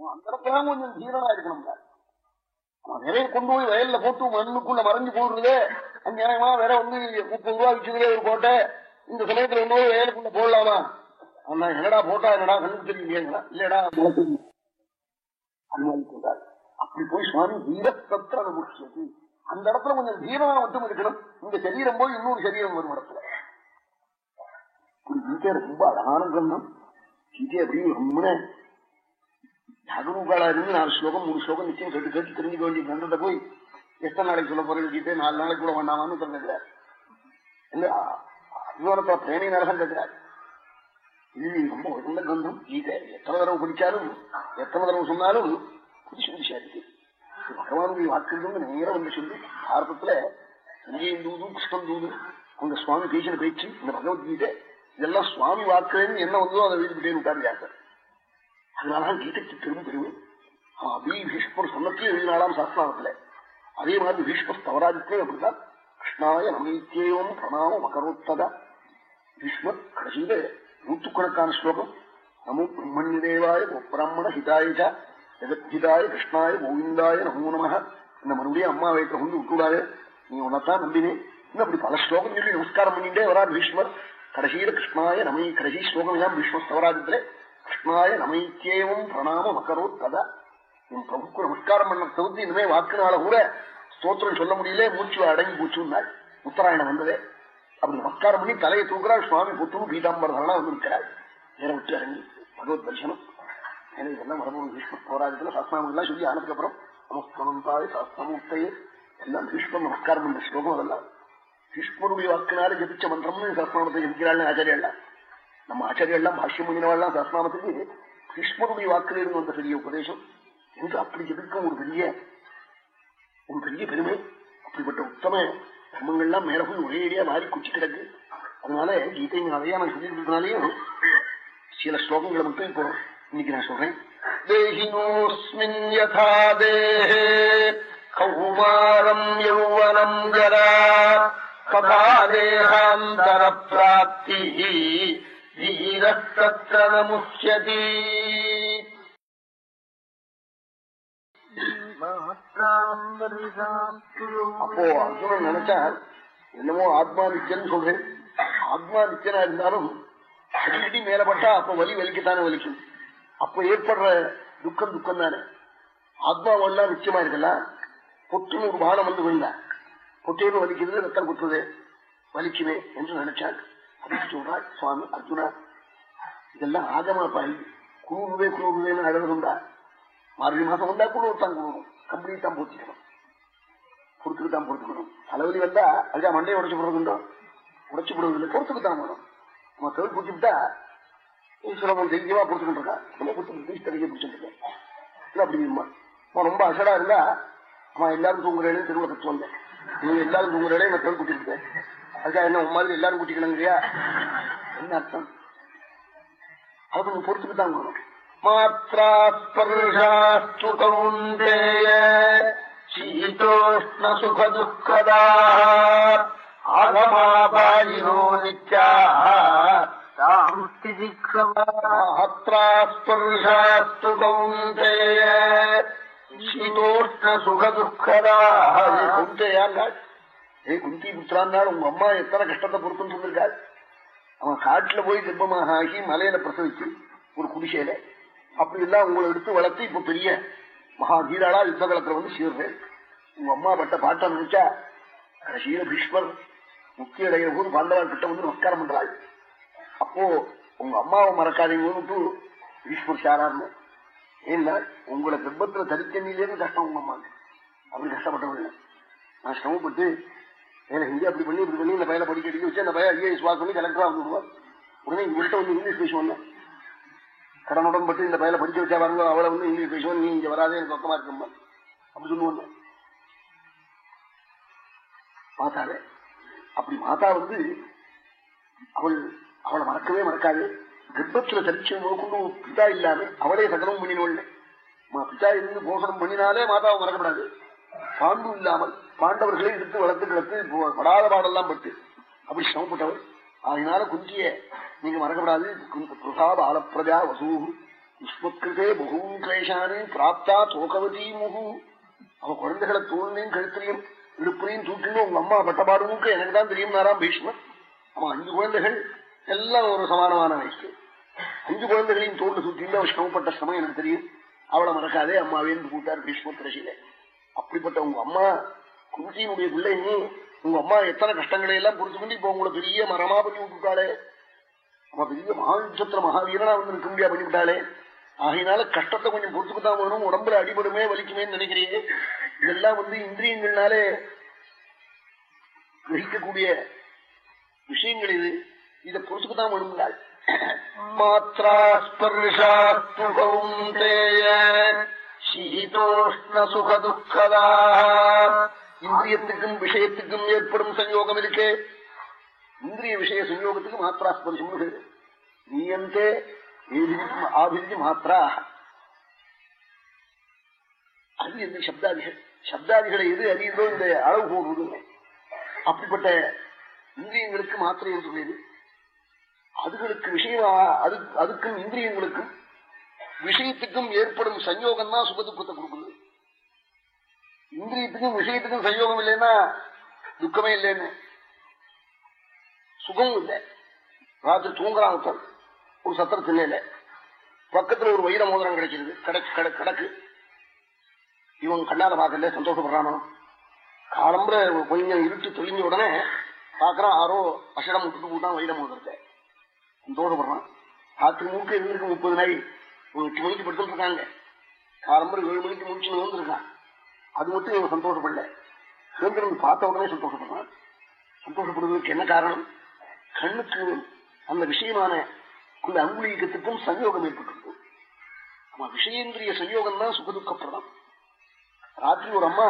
S1: அந்த இடத்துல கொஞ்சம் தீரனா இருக்கணும்ல நிறைய கொண்டு போய் வயல்ல போட்டு மண்ணுக்குள்ள மறைஞ்சு போடுறதே அநியாயமா வேற வந்து முப்பது ரூபா வச்சுக்கிறே ஒரு கோட்டை இந்த சமயத்துல போய் வயலுக்குள்ள போடலாமா? ஆனா என்னடா போட்டா என்னடா கண்ணுக்கு தெரியலையா இல்லடா அனுமதிக்கிறார் அப்படி போய் சுவாமி வீரத்தத்திர அனுபவிச்சது அந்த இடத்துல கொஞ்சம் தீரமா மட்டும் இருக்கணும். இந்த சரீரம் போய் இன்னொரு சரீரம் வரும் இடத்துல. கீதை ரொம்ப அழகான கண்ணம் கீதை அப்படின்னு ரொம்ப ஜாகரூகாளா இருந்து நாலு ஸ்லோகம் மூணு ஸ்லோகம் நிச்சயம் கேட்டு கேட்டு தெரிஞ்சுக்க வேண்டிய கிரந்தத்தை போய் எத்தனை நாளைக்கு சொல்ல போறது கேட்டு நாலு நாளைக்கு கூட வேண்டாமான்னு சொல்லுகிறார் இல்ல பிரேமி நரகம் கேட்கிறார். இது ரொம்ப உயர்ந்த கிரந்தம். கீதை எத்தனை தடவை படிச்சாலும் எத்தனை தடவை சொன்னாலும் புதுசு புதுசா இருக்கு. பகவானுடைய வாக்குறது நேரம் வந்து சொல்லி பாரதத்துல சஞ்சயம் தூது கிருஷ்ணன் தூது உங்க சுவாமி பேசின பேச்சு இந்த பகவத்கீதை இதெல்லாம் சுவாமி வாக்குன்னு என்ன வந்தோ அதை வீட்டு விட்டே விட்டாரு அதனாலதான் கீதைக்கு பெரும் பெருமை அபி பீஷ்மர் சொன்னத்திலே எழுதினாலாம் சாஸ்திராமத்துல அதே மாதிரி பீஷ்மர் தவராஜத்திலே அப்படிதான் கிருஷ்ணாய நமீத்தியம் பிரணாம மகரோத்தத. பீஷ்மர் கடைசியில நூற்றுக்கணக்கான ஸ்லோகம். நமோ பிரம்மண்ய தேவாய பிராமண ஹிதாய ஜெகத்ஹிதாய கிருஷ்ணாய கோவிந்தாய நமோ நம இந்த மறுபடியும் அம்மா வயிற்று வந்து விட்டுடாய நீ உனத்தான் நம்பினேன். இன்னும் அப்படி பல ஸ்லோகம் சொல்லி நமஸ்காரம் பண்ணிட்டே வரா பீஷ்மர் கடைசியில கிருஷ்ணாய நமை கடைசி ஸ்லோகம் எல்லாம் பீஷ்ம ஸ்தவராஜத்திலே கிருஷ்ணாய நமைத்தியேவம் பிரணாம மக்கரோ ததா என் பிரபுக்கு நமஸ்காரம் பண்ண தவிர்த்து இனிமே வாக்குனால கூட ஸ்தோத்திரம் சொல்ல முடியல மூச்சு அடங்கி போச்சுன்னாள். உத்தராயணம் வந்ததே. அப்படி நமஸ்காரம் பண்ணி தலையை தூக்குறாள் சுவாமி புத்தும் பீதாம்பரதெல்லாம் வந்திருக்கிறாள். நேரம் விட்டு இறங்கி பகவத் தரிசனம். இதெல்லாம் வரணும் பீஷ்ம போராஜத்துல சாஸ்திரமெல்லாம் சொல்லி ஆனதுக்கப்புறம் நமஸ்கரந்தாய் சாஸ்திரமுத்தையே எல்லாம் பீஷ்மம் நமஸ்காரம் பண்ண ஸ்லோகம் அதெல்லாம். பீஷ்மனுடைய வாக்குனால ஜபிச்ச மந்திரம்னு சாஸ்திரத்தை ஜபிக்கிறாள் ஆச்சாரியெல்லாம் நம்ம ஆச்சாரியெல்லாம் பாஷ்யம் பண்ணினவெல்லாம் சாஸ்திராமத்துக்கு பீஷ்மருடைய வாக்கில் இருந்து வந்த பெரிய உபதேசம். என்று அப்படி எதிர்க்கும் ஒரு பெரிய ஒரு பெரிய பெருமை? அப்படிப்பட்ட உத்தம தர்மங்கள்லாம் மேல போய் ஒரே மாறி குச்சி கிடக்கு. அதனால கீதை நிறைய நான் சொல்லியிருக்கிறதுனாலையும் சில ஸ்லோகங்களை மட்டும் இப்போ இன்னைக்கு நான் சொல்றேன். தேகினோஸ்மின் யதா தேஹே கௌமாரம் யௌவனம் ஜரா கதா தேகாந்தர பிராப்தி நமுஷ்யதி அப்போ அர்ஜுனன் நினைச்சா என்னமோ ஆத்மா நிச்சயம் சொல்றேன். ஆத்மா நிச்சயனா இருந்தாலும் அடிக்கடி மேலப்பட்டா அப்ப வலி வலிக்கத்தானே வலிக்கும். அப்ப ஏற்படுற துக்கம் துக்கம் தானே ஆத்மாவெல்லாம் நிச்சயமா இருக்கலாம் பொட்டுன்னு ஒரு பானம் வந்து விழுந்தா. பொட்டேன்னு வலிக்கிறது ரத்தம் குத்துறது வலிக்குமே என்று நினைச்சாள் அப்படின்னு சொல்றாள் சுவாமி அர்ஜுனா இதெல்லாம் ஆகமா பாய். குளிர்வே குளிர்வேன்னு அழகுண்டா மார்கழி மாசம் வந்தா குளிர் தான் குளிரும் கம்பெனி தான் போச்சுக்கணும் பொறுத்துக்கு தான் பொறுத்துக்கணும். தலைவலி வந்தா அதுதான் மண்டையை உடச்சு போடுறதுண்டோ உடச்சு இல்லை பொறுத்துக்கு தான் வேணும் நம்ம தவிர பிடிச்சிவிட்டா சுலபம் தைரியமா பொறுத்துக்கிட்டு இருக்கா? நம்ம பிடிச்சி தரையை பிடிச்சிட்டு இருக்கேன் இல்லை அப்படிங்கம்மா ரொம்ப அசடா இருந்தா அவன் எல்லாரும் தூங்குறேன்னு திருவிழா கற்று வந்தேன். நீங்க எல்லாரும் தூங்குறேன் நான் தவிர பிடிச்சிருக்கேன் அதுக்காக என்ன உன் மாதிரி எல்லாரும் கூட்டிக்கணுங்கிறியா? என்ன அர்த்தம்? அதை கொஞ்சம் பொறுத்துக்கு தான் வேணும்
S2: மாத்ரா ஸ்பர்ஷாஸ்து கௌந்தேய சீதோஷ்ண சுக துக்கதா ஆகமாபாயினோ நித்யா மாத்ரா ஸ்பர்ஷாஸ்து கௌந்தேய சீதோஷ்ண சுக துக்கதா
S1: குந்தையாள் ஏ குந்தி புத்திரான்னாள் உங்க அம்மா எத்தனை கஷ்டத்தை பொறுத்துன்னு இருந்திருக்காள் அவன் காட்டுல போய் கர்ப்பமாக ஆகி மலையில பிரசவிச்சு ஒரு குடிசையில அப்படி எல்லாம் உங்களை எடுத்து வளர்த்து இப்ப பெரிய மகா வீராளா யுத்த காலத்துல வந்து சீர்றேன் உங்க அம்மா பட்ட பாட்டை நினைச்சா கடைசியில பீஷ்மர் முக்தி அடைகிற போது பாண்டவர் கிட்ட வந்து நமஸ்காரம் பண்றாள். அப்போ உங்க அம்மாவை மறக்காதீங்கன்னு பீஷ்மர் சாரார்னு. ஏன்னா உங்களை கர்ப்பத்துல தரித்தண்ணிலேருந்து கஷ்டம் உங்க அம்மா அப்படி கஷ்டப்பட்டவங்க. நான் சிரமப்பட்டு எனக்கு இங்கே அப்படி பண்ணி இப்படி பண்ணி இந்த பையனை படிக்க அடிக்க வச்சு அந்த பையன் ஐஏஎஸ் பாஸ் பண்ணி கலெக்டரா வந்து உடனே இவர்கிட்ட வந்து இங்கிலீஷ் பேசுவாங்க கடனுடன் பட்டு இந்த பையனை படிக்க வச்சா பாருங்க அவளை வந்து இங்கிலீஷ் பேசுவான் நீ இங்க வராதே எனக்கு பக்கமா இருக்கம்மா. அப்படி சொல்லுவாங்க மாதாவே அப்படி மாதா வந்து அவள் அவளை மறக்கவே மறக்காது. கர்ப்பத்துல தரிச்சம் கொண்டு பிதா இல்லாம அவளே சகலம் பண்ணினோள் பிதா இருந்து போஷணம் பண்ணினாலே மாதாவை மறக்கப்படாது பாண்டு இல்லாமல் பாண்டவர்களை எடுத்து வளர்த்து கிடத்து படாத பாடெல்லாம் பட்டு. அப்படி சிரமப்பட்டவர். அதனால குந்திய நீங்க மறக்கப்படாது. பிரசா பாலப்பிரஜா வசூ யுஷ்மத்கிருதே பகூன் கிளேஷானு பிராப்தா தோகவதி முகு. அவ குழந்தைகளை தோல்லையும் கழுத்திலையும் இடுப்புலையும் தூக்கிலும் உங்க அம்மா பட்டபாடுமுக்கு எனக்கு தான் தெரியும் நாராம் பீஷ்மர் அவன் அஞ்சு குழந்தைகள் எல்லாம் ஒரு சமானமான வயசு. அஞ்சு குழந்தைகளையும் தோண்டு சுற்றிலும் அவன் சிரமப்பட்ட சமயம் எனக்கு தெரியும். அவளை மறக்காதே அம்மாவேன்னு கூட்டார் பீஷ்ம திரசியில அப்படிப்பட்ட உங்க அம்மா குந்தியினுடைய பிள்ளை நீ உங்க அம்மா எத்தனை கஷ்டங்களை எல்லாம் புரிஞ்சுக்கொண்டு இப்ப உங்களை பெரிய மரமா பண்ணி விட்டுட்டாளே. அவ பெரிய மகாநட்சத்திர மகாவீரனா வந்து நிற்க முடியா பண்ணி விட்டாளே. ஆகையினால கஷ்டத்தை கொஞ்சம் பொறுத்துக்குதான் வேணும். உடம்புல அடிபடுமே வலிக்குமேன்னு நினைக்கிறீங்க. இதெல்லாம் வந்து இந்திரியங்கள்னாலே கிரகிக்கக்கூடிய விஷயங்கள் இது. இதை பொறுத்துக்குதான் வேணுங்கிறாள்
S2: மாத்ரா ஸ்பர்ஷாஸ்து கௌந்தேய சீதோஷ்ண சுக துக்கதா
S1: இந்திரியத்துக்கும் விஷயத்துக்கும் ஏற்படும் சஞ்சோகம் இருக்கே. இந்திரிய விஷய சஞ்சோகத்துக்கு மாத்திரா நீயந்தே ஆபிரிஜி மாத்திரா அது எந்த சப்தாதிகள்? சப்தாதிகளை எது அறியுதோ இந்த அளவு போடுவது அப்படிப்பட்ட இந்திரியங்களுக்கு மாத்திரை என்று பேரு அதுகளுக்கு விஷயம் அது அதுக்கும் இந்திரியங்களுக்கும் விஷயத்துக்கும் ஏற்படும் சஞ்சோகம் தான் சுகதுக்கத்தை கொடுக்குது இந்திரியத்துக்கும் விஷயத்துக்கும் சயோகம் இல்லைன்னா துக்கமே இல்லைன்னு. சுகம் இல்லை. ராத்திரி தூங்குறான் ஒருத்தர் ஒரு சத்திர திண்ணையில பக்கத்துல ஒரு வைர மோதிரம் கிடைச்சிருக்கு கடக்கு கடக்கு. இவன் கண்ணாத பார்க்கல சந்தோஷப்படுறானோ? காலம்புற கொஞ்சம் இருட்டு தெளிஞ்ச உடனே பாக்குறான் யாரோ அசடம் விட்டுட்டு போட்டான் வைர மோதிரத்தை. சந்தோஷப்படுறான். ராத்திரி மூக்கு இருந்திருக்கு முப்பது நாய். ஒரு எட்டு மணிக்கு படுத்துட்டு இருக்காங்க. காலம்புற ஏழு மணிக்கு முடிச்சுன்னு வந்திருக்கான் அது மட்டும் இவன் சந்தோஷப்படல. சுதந்திரன் பார்த்த உடனே சந்தோஷப்படுறான். சந்தோஷப்படுவதற்கு என்ன காரணம்? கண்ணுக்கு அந்த விஷயமான அந்த அங்குலீகத்துக்கும் சஞ்சோகம் ஏற்பட்டிருக்கும். ஆமா விஷயேந்திரிய சஞ்சோகம் தான் சுகதுக்கப்பிரதம் ராத்திரி ஒரு அம்மா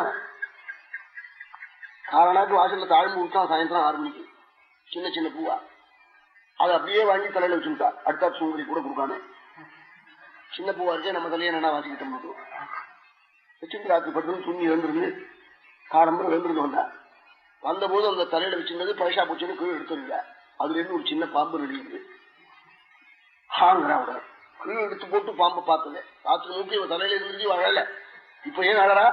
S1: காரணாக்கு வாசல்ல தாழ்ந்து விட்டா சாயந்தரம் ஆறு மணிக்கு. சின்ன சின்ன பூவா. அதை அப்படியே வாங்கி தலையில வச்சுட்டா அடுத்த சுங்கரி கூட கொடுக்காம. சின்ன பூவா இருக்கே நம்ம தலையை என்ன வாசிக்கிட்டோம் வச்சுட்டு ராத்திரி படுத்து தூங்கி எழுந்திருந்து காலம்பரம் எழுந்திருந்து வந்தா. வந்தபோது அந்த தலையில வச்சிருந்தது பழசா பூச்சின்னு கீழே எடுத்துருங்க அதுல இருந்து ஒரு சின்ன பாம்பு நடிகுது ஹாங்கிறா உடனே கீழே எடுத்து போட்டு பாம்பை பார்த்தது. ராத்திரி மூக்கி இவன் தலையில இருந்து வாழல இப்ப ஏன் அழறா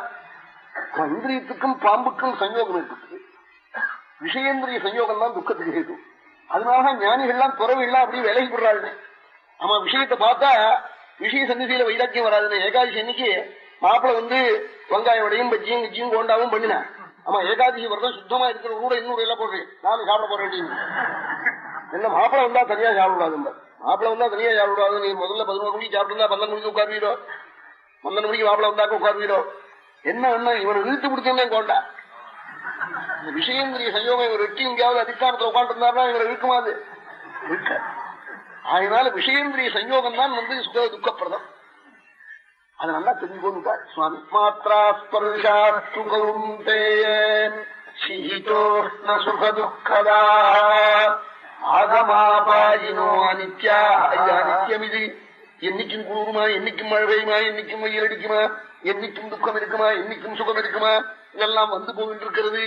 S1: இந்திரியத்துக்கும் பாம்புக்கும் சஞ்சோகம் இருக்குது விஷயேந்திரிய சஞ்சோகம் தான் துக்கத்துக்கு ஏது அதனாலதான் ஞானிகள்லாம் துறவில்லாம் அப்படியே விலகி போடுறாருன்னு ஆமா விஷயத்தை பார்த்தா விஷய சந்நிதியில வைராக்கியம் வராதுன்னு ஏகாதசி அன்னைக்கு மாப்பிள்ள வந்து வெங்காய வடையும் பஜ்ஜியும் கஜ்ஜியும் கோண்டாவும் பண்ணினேன். ஆமா ஏகாதசி விரதம் சுத்தமா இருக்கிற கூட இன்னொரு எல்லாம் போடுறேன் நானும் சாப்பிட போறேன் என்ன மாப்பிள வந்தா தனியா சாப்பிடாது மாப்பிள வந்தா தனியா சாப்பிடாது நீ முதல்ல பதினோரு மணிக்கு சாப்பிட்டு பன்னெண்டு மணிக்கு உட்காருவீரோ? பன்னெண்டு மணிக்கு மாப்பிள வந்தாக்க உட்காருவீரோ? என்ன என்ன இவனை இழுத்து பிடிச்சே கோண்டா இந்த விஷயந்திரிய சயோகம் இவர் வெட்டி எங்கேயாவது அதிஷ்டானத்துல உட்காந்துருந்தாருன்னா இவரை இருக்குமாது அதனால விஷயந்திரிய சஞ்சோகம் தான் வந்து சுக துக்கப்பிரதம். அதை நல்லா தெரிஞ்சுக்கோங்க சுவாமி. மாத்ரா ஸ்பர்ஷாஸ்துகௌந்தேயோஷ்ண சுக துக்கதா ஆகமாபாயினோ அனித்யா. ஐயா நித்தியம் என்னைக்கும் கூறுமா என்னைக்கும் மழை பெய்யுமா? என்னைக்கும் வெயில் அடிக்குமா? என்னைக்கும் துக்கம் இருக்குமா? என்னைக்கும் சுகம் இருக்குமா? இதெல்லாம் வந்து போகிட்டு இருக்கிறது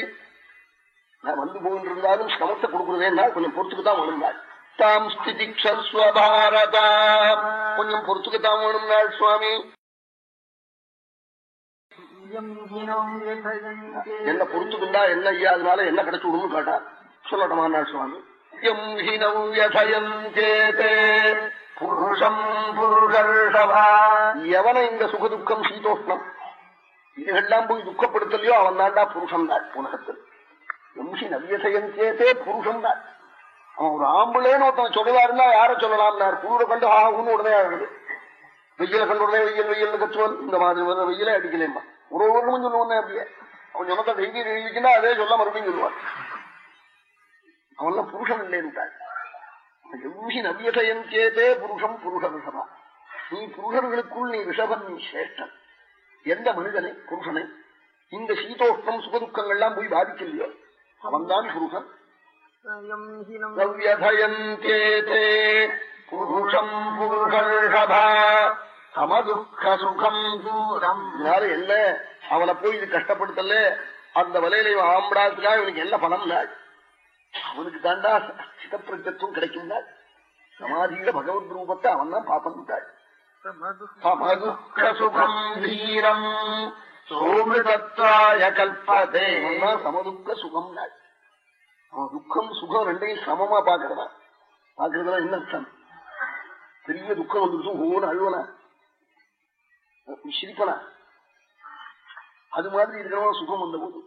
S1: நான் வந்து போகிட்டு இருந்தாலும் சிரமத்தை கொடுக்குறதேன்னா கொஞ்சம் பொறுத்துக்குதான் வளர்ந்தாள் தாம் ஸ்திதிக்ஷஸ்வபாரதா கொஞ்சம் பொறுத்துக்கு தான் வேணும்னாள் சுவாமி. என்ன பொறுத்துக்குண்டா என்ன ஐயா அதனால என்ன கிடைச்சு விடும்னு கேட்டா சொல்லட்டமானாள் சுவாமி எம் ஹினம் யசயம் சேதே புருஷம் புருஷர்ஷபா எவனை இந்த சுகதுக்கம் சீதோஷ்ணம்? இதுகெல்லாம் போய் துக்கப்படுத்தலையோ அவன் தாண்டா புருஷம் தான் உலகத்தில் எம்சி நவ்யசயம் சேத்தே புருஷம் தான் அவன் ஒரு ஆம்புலேன்னு ஒருத்தன் சொல்லுவாருன்னா யார சொல்லலாம் புருட கண்டு ஆகும்னு உடனே ஆகுது. வெயில கண்டு உடனே வெயில் வெயில் கச்சுவன் இந்த மாதிரி வெயிலே அடிக்கலேம்மா. ஒரு ஒவ்வொருக்கும் சொல்லுவானே அப்படியே அவன் சொன்னதை டெய்லி எழுதிச்சுன்னா அதே சொல்ல மறுபடியும் சொல்லுவான். அவன் புருஷன் இல்லைன்னுட்டாள் எவ்வி நவ்யசயம் சேதே புருஷம் புருஷ ரிஷபா நீ புருஷர்களுக்குள் நீ ரிஷபன் நீ சிரேஷ்டன் எந்த மனிதனை புருஷனை இந்த சீதோஷ்ணம் சுகதுக்கங்கள்லாம் போய் பாதிக்கலையோ? அவன்தான் புருஷன். புருஷம் புருஷர்ஷபா சமதுக்க சுகம் தூரம் இதனால என்ன? அவனை போய் இது கஷ்டப்படுத்தல. அந்த வலையில இவன் ஆம்படாதுக்கா இவனுக்கு என்ன பலம் அவனுக்கு தாண்டா சிதப்பிரஜத்துவம் கிடைக்கும் சமாதியில பகவத் ரூபத்தை அவன் தான் கல்பதே. சமதுக்க சுகம் அவன் துக்கம் சுகம் ரெண்டையும் சமமா பாக்குறதா பாக்குறதா என்ன பெரிய துக்கம் வந்துருச்சு ஓன்னு அழுவனா சிரிப்பனா? அது மாதிரி இருக்கிறவன் சுகம் வந்த போது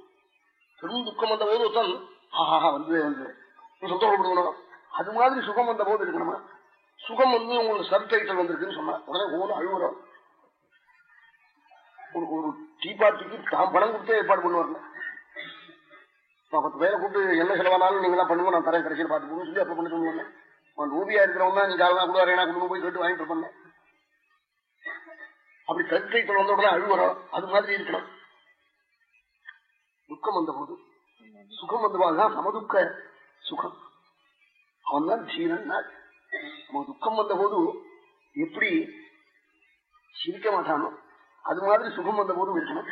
S1: பெரும் துக்கம் வந்த போது ஒருத்தன் ஆஹா வந்து வந்து சந்தோஷப்படுவணும் அது மாதிரி சுகம் வந்த போது இருக்கணுமா சுகம் வந்து உங்களுக்கு சப் டைட்டில் வந்திருக்குன்னு சொன்னா உடனே ஒவ்வொரு அழுகுறோம் ஒரு ஒரு டீ பார்ட்டிக்கு தான் பணம் கொடுத்தே ஏற்பாடு பண்ணுவார்ல பத்து பேரை கூப்பிட்டு என்ன செலவானாலும் நீங்க தான் பண்ணுங்க நான் தரேன் கடைசியில் பார்த்து போகணும் சொல்லி அப்போ பண்ணி சொல்லுவாங்க. அவன் ரூபியா இருக்கிறவங்க தான் நீ காரணம் கூட வரேனா குடும்பம் போய் கேட்டு வாங்கிட்டு பண்ணேன் அப்படி கற்கை வந்த உடனே அழுகுறோம் அது மாதிரி இருக்கணும் துக்கம் வந்த போது சுகம் வந்தவாதான் சமதுக்க சுகம். அவன் தான் தீரன் நம்ம துக்கம் வந்த போது எப்படி சிரிக்க மாட்டானோ அது மாதிரி சுகம் வந்த போதும் இருக்கணும்.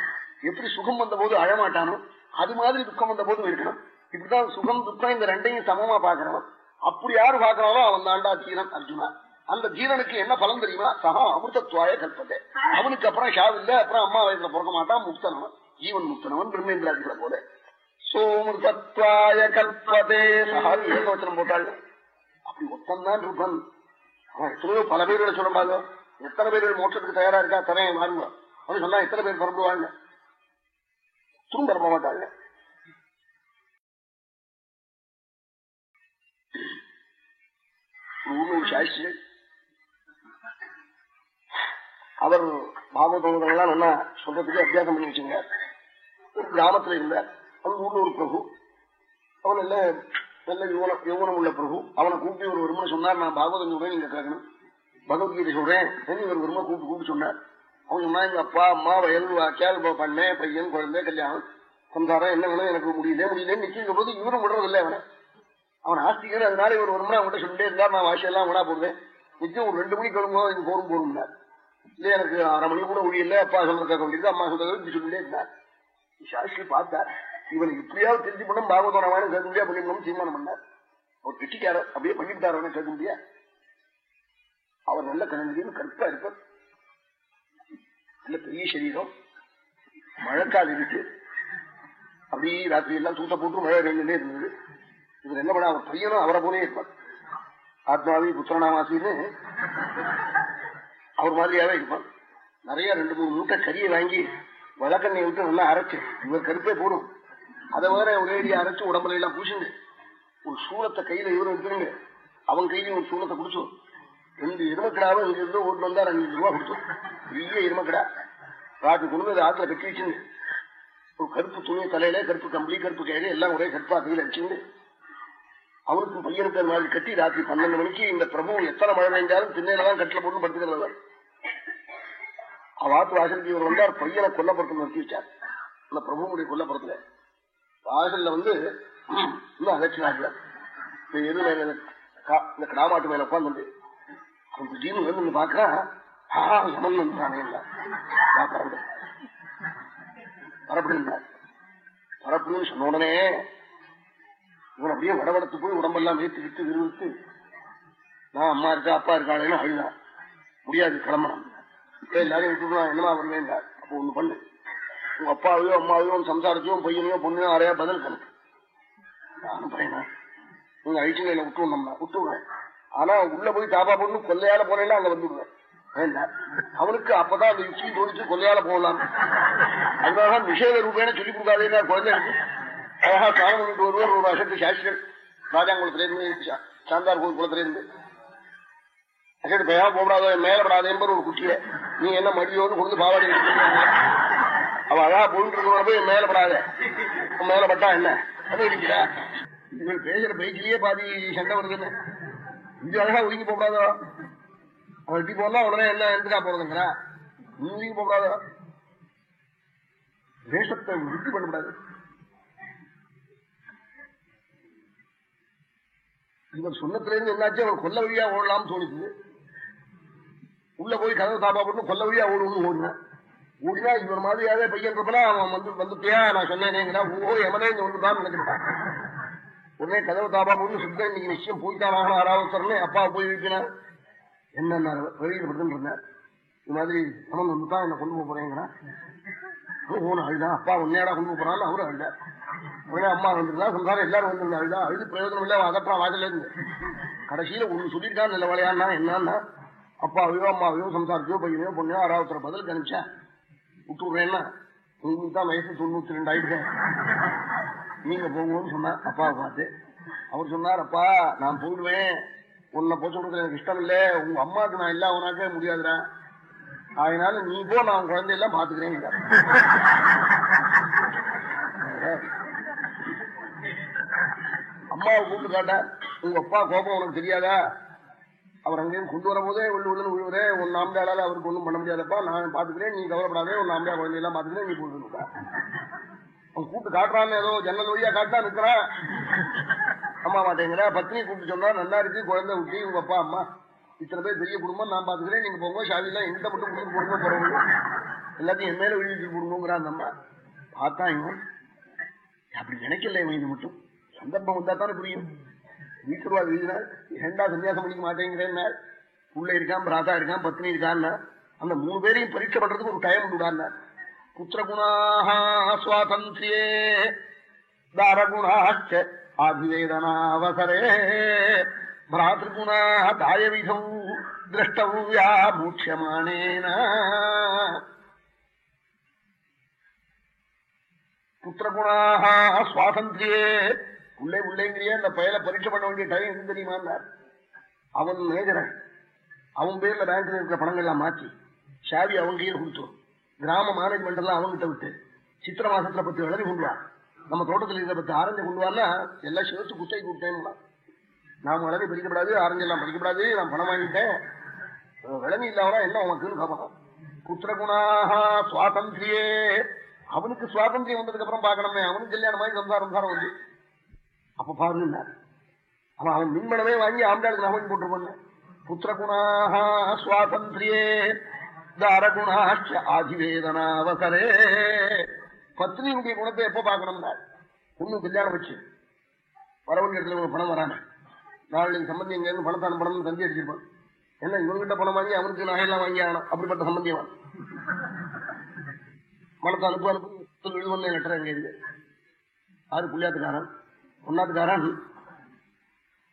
S1: எப்படி சுகம் வந்த போது அழமாட்டானோ அது மாதிரி துக்கம் வந்த போதும் இருக்கணும். இப்படிதான் சுகம் துக்கம் இந்த ரெண்டையும் சமமா பாக்குறவன் அப்படி யாரு பாக்குறாலோ அவன் தாண்டா தீரன் அர்ஜுனா. அந்த தீரனுக்கு என்ன பலம் தெரியுமா? சகா அமிர்தத்வாய கல்பத்தை அவனுக்கு அப்புறம் ஷாவ் இல்ல அப்புறம் அம்மா வயசுல பிறக்க மாட்டான் முக்தனவன். ஜீவன் முக்தனவன் பிரம்மேந்திராதிகளை போல. சோமிருதத்வாய கல்பதே சகாரி ஏகவச்சனம் போட்டாள். அப்படி ஒத்தந்தான் இருப்பன் அவன் எத்தனையோ பல பேரோட சொல்லும்பாங்க எத்தனை பேர்கள் மோட்சத்துக்கு தயாரா இருக்கா? தரேன் வாருங்க அப்படின்னு சொன்னா எத்தனை பேர் பரப்புவாங்க துரும் பரப்ப மாட்டாங்க. சாஸ்திரி அவர் பாகவதங்கள்லாம் நல்லா சொல்றதுக்கு அபியாசம் பண்ணி வச்சுங்க. ஒரு கிராமத்துல இருந்தார் அவன் ஊர்ல ஒரு பிரபு. அவன் நல்ல நல்ல யுவனம் யோகனம் உள்ள பிரபு. அவனை கூப்பிட்டு ஒரு வருமனை சொன்னார். நான் பாகவதம் சொல்றேன் நீங்க கேட்கணும் பகவத்கீதை சொல்றேன். ஒரு வருமா கூப்பிட்டு கூப்பிட்டு சொன்னார். அவன் சொன்னா எங்க அப்பா அம்மா வயல் வாக்கியால் பண்ணேன் பையன் குழந்தை கல்யாணம். சம்சாரம் என்ன வேணும்? எனக்கு முடியல முடியலன்னு நிச்சயம் போது இவரும் விடுறதில்லை அவனை. அவன் ஆஸ்திகன் அதனால இவர் வருமா அவன்கிட்ட சொல்லிட்டே இருந்தார். நான் வாசியெல்லாம் விடா போடுவேன். நிச்சயம் ஒரு ரெண்டு மணிக்கு வரும்போது இது போரும் போரும்னார். இல்ல எனக்கு அரை மணி கூட முடியல. அப்பா சொல்றது கேட்க வேண்டியது அம்மா சொல்றது இப்படி சொல்லிட்டே இருந்தார். சாஸ்திரி பார்த்தார் இவன் இப்படியாவது தெரிஞ்சு பண்ண பாகவதனமான கேட்க முடியா பண்ணிக்கணும் தீர்மானம் பண்ணார். அவர் கிட்டிக்காரர் அப்படியே பண்ணிவிட்டார் அவனை கேட்க முடியா அவர் நல்ல கணவன் கருப்பா இருப்பார். நல்ல பெரிய சரீரம். மழைக்கால் இருக்கு. அப்படியே ராத்திரி எல்லாம் தூத்த போட்டு மழை ரெண்டுலே இருந்தது. இவர் என்ன பண்ண அவர் பையனும் அவரை போலே இருப்பார். ஆத்மாவி புத்திரநாமாசின்னு அவர் மாதிரியாவே இருப்பான் நிறைய ரெண்டு மூணு மூட்டை கறியை வாங்கி வழக்கண்ணை விட்டு நல்லா அரைச்சு இவர் கருப்பே போடும். அதை வேற ஒரேடியா அரைச்சு உடம்புல எல்லாம் பூசுங்க ஒரு சூளத்தை கையில இவரும் எடுத்துருங்க அவன் கையில ஒரு சூளத்தை குடிச்சோம் ரெண்டு எருமக்கடாவும் இங்க இருந்து ஓட்டு வந்தா ரெண்டு ரூபா கொடுத்தோம். பெரிய எருமக்கடா. ராட்டு கொண்டு அதை ஆத்துல கட்டி வச்சுங்க ஒரு கருப்பு துணி தலையில கருப்பு கம்பளி கருப்பு கையில எல்லாம் ஒரே கருப்பா கையில வச்சுங்க அவனுக்கும் பையனுக்கு மாதிரி கட்டி ராத்திரி பன்னெண்டு மணிக்கு இந்த பிரபு எத்தனை மழை பெஞ்சாலும் திண்ணையில தான் கட்டில போட்டு படுத்துக்கிறது அவாத்து வாசலுக்கு இவர் வந்தார் பையனை கொல்லப்புறத்துல நிறுத்தி வச்சார் அந்த பிரபுமுடைய கொல்லப்படத்துல வாசல்ல வந்து இன்னும் அகற்றினார்கள் இந்த எது மேல இந்த கிடாமாட்டு மேல உட்காந்து அவன் திடீர்னு வந்து பாக்குறான் ஆஹா யமன் வந்துட்டானே பரப்படுங்க பரப்புன்னு சொன்ன உடனே இவன் அப்படியே வடவடத்து போய் உடம்பெல்லாம் வேத்து விட்டு விரும்பிட்டு நான் அம்மா இருக்கா அப்பா இருக்காளேன்னு அழுதான் முடியாது கிளம்பணும் எல்லாரையும் விட்டுட்டு என்னமா பண்ணுவேன் அப்போ ஒண்ணு பண்ணு. உங்க அப்பாவையோ அம்மாவையோ சம்சாரத்தையோ பையனையோ பொண்ணையோ ஆரையா பதில் கணக்கு நானும் பையனா? நீங்க அழிச்சுங்க என்ன விட்டு விடணும்னா. விட்டுவிடுவேன் ஆனா உள்ள போய் தாப்பா பொண்ணு கொல்லையால போறேன்னா அங்க வந்துடுவேன். அவனுக்கு அப்பதான் அந்த யுக்தி தோணிச்சு கொல்லையால போகலாம். அதனால விஷேத ரூபேன சொல்லி கொடுக்காதே குழந்தை அழகா ஸ்நானம் பண்ணிட்டு வருவார் ஒரு அசத்து சாஸ்திரன் ராஜாங்குளத்துல இருந்து சாந்தார் கோயில் குளத்துல இருந்து அசட்டு பையா போடாதோ? மேலப்படாத என்பது ஒரு குட்டியில நீ என்ன மடியோடு கொடுத்து பாவாடி அவ அழகா போயிட்டு இருக்கிற போய் மேலப்படாத மேலப்பட்டா என்ன? அது இருக்கிறா இவன் பேசுற பைக்கிலேயே பாதி சண்டை வருதுன்னு. இது அழகா ஒதுங்கி போடாதோ அவன் இப்படி போடலாம் உடனே என்ன எதுக்கா போறதுங்கிறா? நீ ஒதுங்கி போடாதோ தேசத்தை விட்டு பண்ணக்கூடாது இவர் சொன்னத்துல இருந்து என்னாச்சு? அவன் கொல்ல வழியா ஓடலாம்னு தோணிச்சு உள்ள போய் கதவு தாப்பா போட்டு கொல்ல ஓடுவோம் ஓடுவோம் ஓடினேன் ஓடினா இவர் மாதிரியாவே பையன்றப்பனா அவன் வந்து வந்துட்டியா? நான் சொன்னேனேங்கிறா ஓ எமனே இங்க வந்துதான் நினைக்கிறான். உடனே கதவு தாப்பா போட்டு சுத்தம் இன்னைக்கு நிச்சயம் போய்தான் ஆகணும் ஆறாவது அப்பா போய் வைக்கிறான் என்ன வெளியில் படுத்துன்னு இருந்தேன் இது மாதிரி அவன் வந்துதான் என்ன கொண்டு போக போறேங்கிறான். ஓன அழுதா அப்பா உன்னையாடா கொண்டு போறான்னு அவரும் அழுத உடனே அம்மா வந்துருந்தா சம்சாரம் எல்லாரும் வந்திருந்தா அழுதா அழுது பிரயோஜனம் இல்ல அகற்றான் வாசல இருந்து. கடைசியில ஒண்ணு சொல்லிட்டான் நல்ல வளையான்னா என்னன்னா அப்பாவையோ அம்மாவையோ சம்சாரத்தையோ பையனையோ பொண்ணையோ ஆறாவத்தர பதில் கணிச்சா. விட்டு விடுறேன்னா உங்களுக்கு தான் வயசு தொண்ணூத்தி ரெண்டு ஆயிடுச்சேன் நீங்க போங்கன்னு சொன்ன அப்பாவை பார்த்து. அவர் சொன்னார் அப்பா நான் போயிடுவேன் உன்னை போச்சு கொடுக்குற எனக்கு இஷ்டம் இல்ல. உங்க அம்மாவுக்கு நான் இல்ல உனக்கே முடியாதுடா. அதனால நீ போ நான் குழந்தையெல்லாம் பாத்துக்கிறேன் அம்மாவை கூப்பிட்டு காட்ட உங்க அப்பா கோபம் உனக்கு தெரியாதா? அவர் அங்கேயும் கொண்டு வரும்போதே உள்ள உள்ள விழுவுறே உன் நாம்பாளால அவருக்கு ஒண்ணும் பண்ண முடியாதப்பா நான் பாத்துக்கிறேன் நீ கவலைப்படாதே உன் நாம்பியா குழந்தையெல்லாம் பாத்துக்கிறேன் நீ போட்டு அவன் கூப்பிட்டு காட்டுறான்னு ஏதோ ஜன்னல் வழியா காட்டா இருக்கிறான் அம்மா மாட்டேங்கிற பத்னி கூப்பிட்டு சொன்னா நல்லா இருக்கு குழந்தை விட்டு உங்க அப்பா அம்மா. இத்தனை பேர் பெரிய குடும்பம் நான் பாத்துக்கிறேன் நீங்க போங்க ஷாவிலாம் எங்கிட்ட மட்டும் கொடுத்து போடுங்க போறவங்க எல்லாத்தையும் என் மேல விழுந்து கொடுங்கிற அந்த அம்மா. பார்த்தா இவன் அப்படி நினைக்கல இவன் இது மட்டும். சந்தர்ப்பம் வந்தா தானே புரியும். வீட்டுருவா வீதினார் ஏண்டா சன்னியாசம் பண்ணிக்க மாட்டேங்கிறேன் உள்ள இருக்கான் பிராதா இருக்கான் பத்னி இருக்கான்னா அந்த மூணு பேரையும் பரீட்சை பண்றதுக்கு ஒரு டைம் உண்டான் புத்திரகுணாக சுவாதந்திரியே தாரகுணாச்ச ஆதிவேதனாவசரே பிராதகுணா தாயவிதம் திரஷ்டவியா மூட்சமானேன புத்திரகுணாக சுவாதந்திரியே உள்ளே உள்ளேங்கிறியா? இந்த பயல பரீட்சை பண்ண வேண்டிய டைம் எது தெரியுமா? அவன் மேஜரன். அவன் பேர்ல பேங்க்ல இருக்கிற பணங்கள்லாம் மாற்றி. ஷாவி அவன் கையில் கொடுத்தோம் கிராம மேனேஜ்மெண்ட் எல்லாம் அவங்ககிட்ட விட்டு சித்திர மாசத்துல பத்து விளவி கொண்டு வா. நம்ம தோட்டத்தில் இருந்த பத்து ஆரஞ்சு கொண்டு வரனா எல்லாம் சேர்த்து குத்தை கூப்பிட்டேன் நாம் விளவி பறிக்கப்படாது ஆரஞ்சு எல்லாம் பறிக்கப்படாது நான் பணம் வாங்கிட்டேன். விளவி இல்லாமலாம் என்ன உனக்குன்னு குத்திர புத்திரகுணாக சுவாதந்திரியே. அவனுக்கு சுவாதந்திரியம் வந்ததுக்கு அப்புறம் பாக்கணுமே அவனுக்கு கல்யாணம் மாதிரி சம்சாரம் சாரம் வந்து. அப்ப பாருன்னு அவன் அவன் மின்மணமே வாங்கி ஆண்டாளுக்கு நான் போட்டுருப்பாங்க புத்திரகுணாக சுவாதந்திரியே தாரகுணாச்ச ஆதிவேதனாவசரே. பத்னியுடைய குணத்தை எப்ப பாக்கணும்னா பொண்ணு கல்யாணம் வச்சு வரவங்க இடத்துல பணம் வராம நாளைக்கு சம்பந்தி எங்க இருந்து பணத்தை அனுப்பணும்னு தந்தி அடிச்சிருப்பான். என்ன இவங்கிட்ட பணம் வாங்கி அவனுக்கு நகையெல்லாம் வாங்கி ஆகணும் அப்படிப்பட்ட சம்பந்தியவன் பணத்தை அனுப்பு அனுப்பு எழுதுவன்னு லெட்டர் எங்க இருக்கு ஆறு புள்ளியாத்துக்காரன். ஒன்னாத்துக்காரன்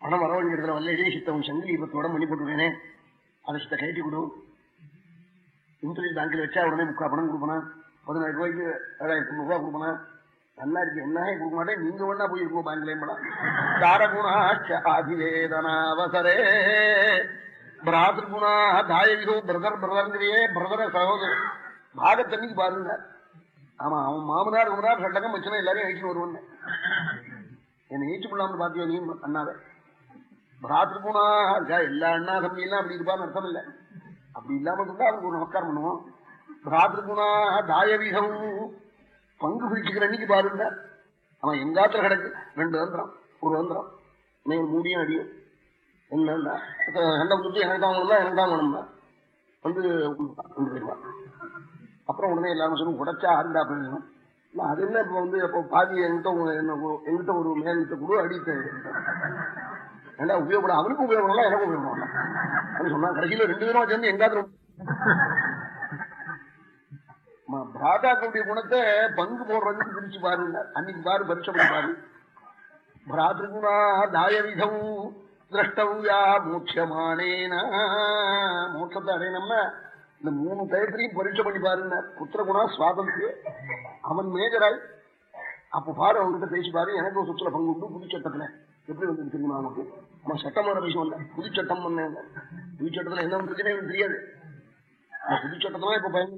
S1: பணம் வரவழைக்கிறதுல வல்லையே சித்தவன் சங்கிலி இப்பத்தோட மணி போட்டுருக்கேனே அதை சித்த கட்டி கொடு. இன்சூரன்ஸ் பேங்க்ல வச்சா உடனே முக்கா பணம் கொடுப்பனா? பதினாயிரம் ரூபாய்க்கு ஏழாயிரத்தி ரூபாய் கொடுப்பனா? நல்லா இருக்கு. என்ன கொடுக்க மாட்டேன்? நீங்க வேணா போய் இருக்கோம் படம் தாரகுணாச்ச ஆதிவேதனாவசரே பிராத்திருகுணா தாயவிதோ பிரதர் பிரதர்ங்கிறியே பிரதர சகோதரர். பாகத்தன்னைக்கு பாருங்க. ஆமா அவன் மாமனார் உமனார் சட்டகம் வச்சுனா எல்லாரையும் அழைச்சிட்டு வருவான் என்னை ஏச்சு பண்ணாமல் பாத்தியோ நீ அண்ணாவே? பிராத்திருகுணா இருக்கா எல்லா அண்ணா தம்பி எல்லாம் அப்படி இருப்பான்னு அர்த்தம் இல்லை அப்படி இல்லாம இருந்தா அவனுக்கு ஒரு நமஸ்காரம் பண்ணுவோம். பிராத்திருகுணா தாயவிதம் பங்கு பிரிச்சுக்கிற அன்னைக்கு பாருங்க. அவன் எங்காத்துல கிடக்கு? ரெண்டு தந்திரம் ஒரு வந்திரம் மேல் மூடியும் அடியும். என்ன சண்டை கொடுத்து எனக்கு தான் வேணும்னா எனக்கு தான் வேணும்னா வந்து கொண்டு அப்புறம் உடனே எல்லாரும் சொல்லும் உடைச்சா இருந்தா போயிடணும் அது என்ன இப்ப வந்து அப்போ பாதி என்கிட்ட என்கிட்ட ஒரு மேலிட்ட கூட அடித்த. ஏன்னா உபயோகப்படும் அவனுக்கு உபயோகம் எனக்கு உபயோகம் அப்படின்னு சொன்னா கடைசியில ரெண்டு பேரும் சேர்ந்து எங்காவது பிராதாக்களுடைய குணத்தை பங்கு போடுறதுக்கு பிரிச்சு பாருங்க அன்னைக்கு பாரு பரிசு பண்ணி பாரு. பிராதிருகுணா தாயவிதம் திரஷ்டவியா மோட்சமானேனா. மோட்சத்தை அடையணும்னா இந்த மூணு டயத்திலையும் பரீட்சை பண்ணி பாருங்க புத்திரகுணா சுவாதந்திரிய அவன் மேஜராய் அப்ப பாரு அவர்கிட்ட பேசி பாரு எனக்கும் ஒரு சுற்றுல பங்கு உண்டு புதுச்சட்டத்துல எப்படி வந்து தெரியுமா அவனுக்கு அவன் சட்டமான வர பேசி வந்தேன் புது சட்டம் பண்ணேன் புது சட்டத்துல என்ன பிரச்சனை தெரியாது. புது இப்ப பயன்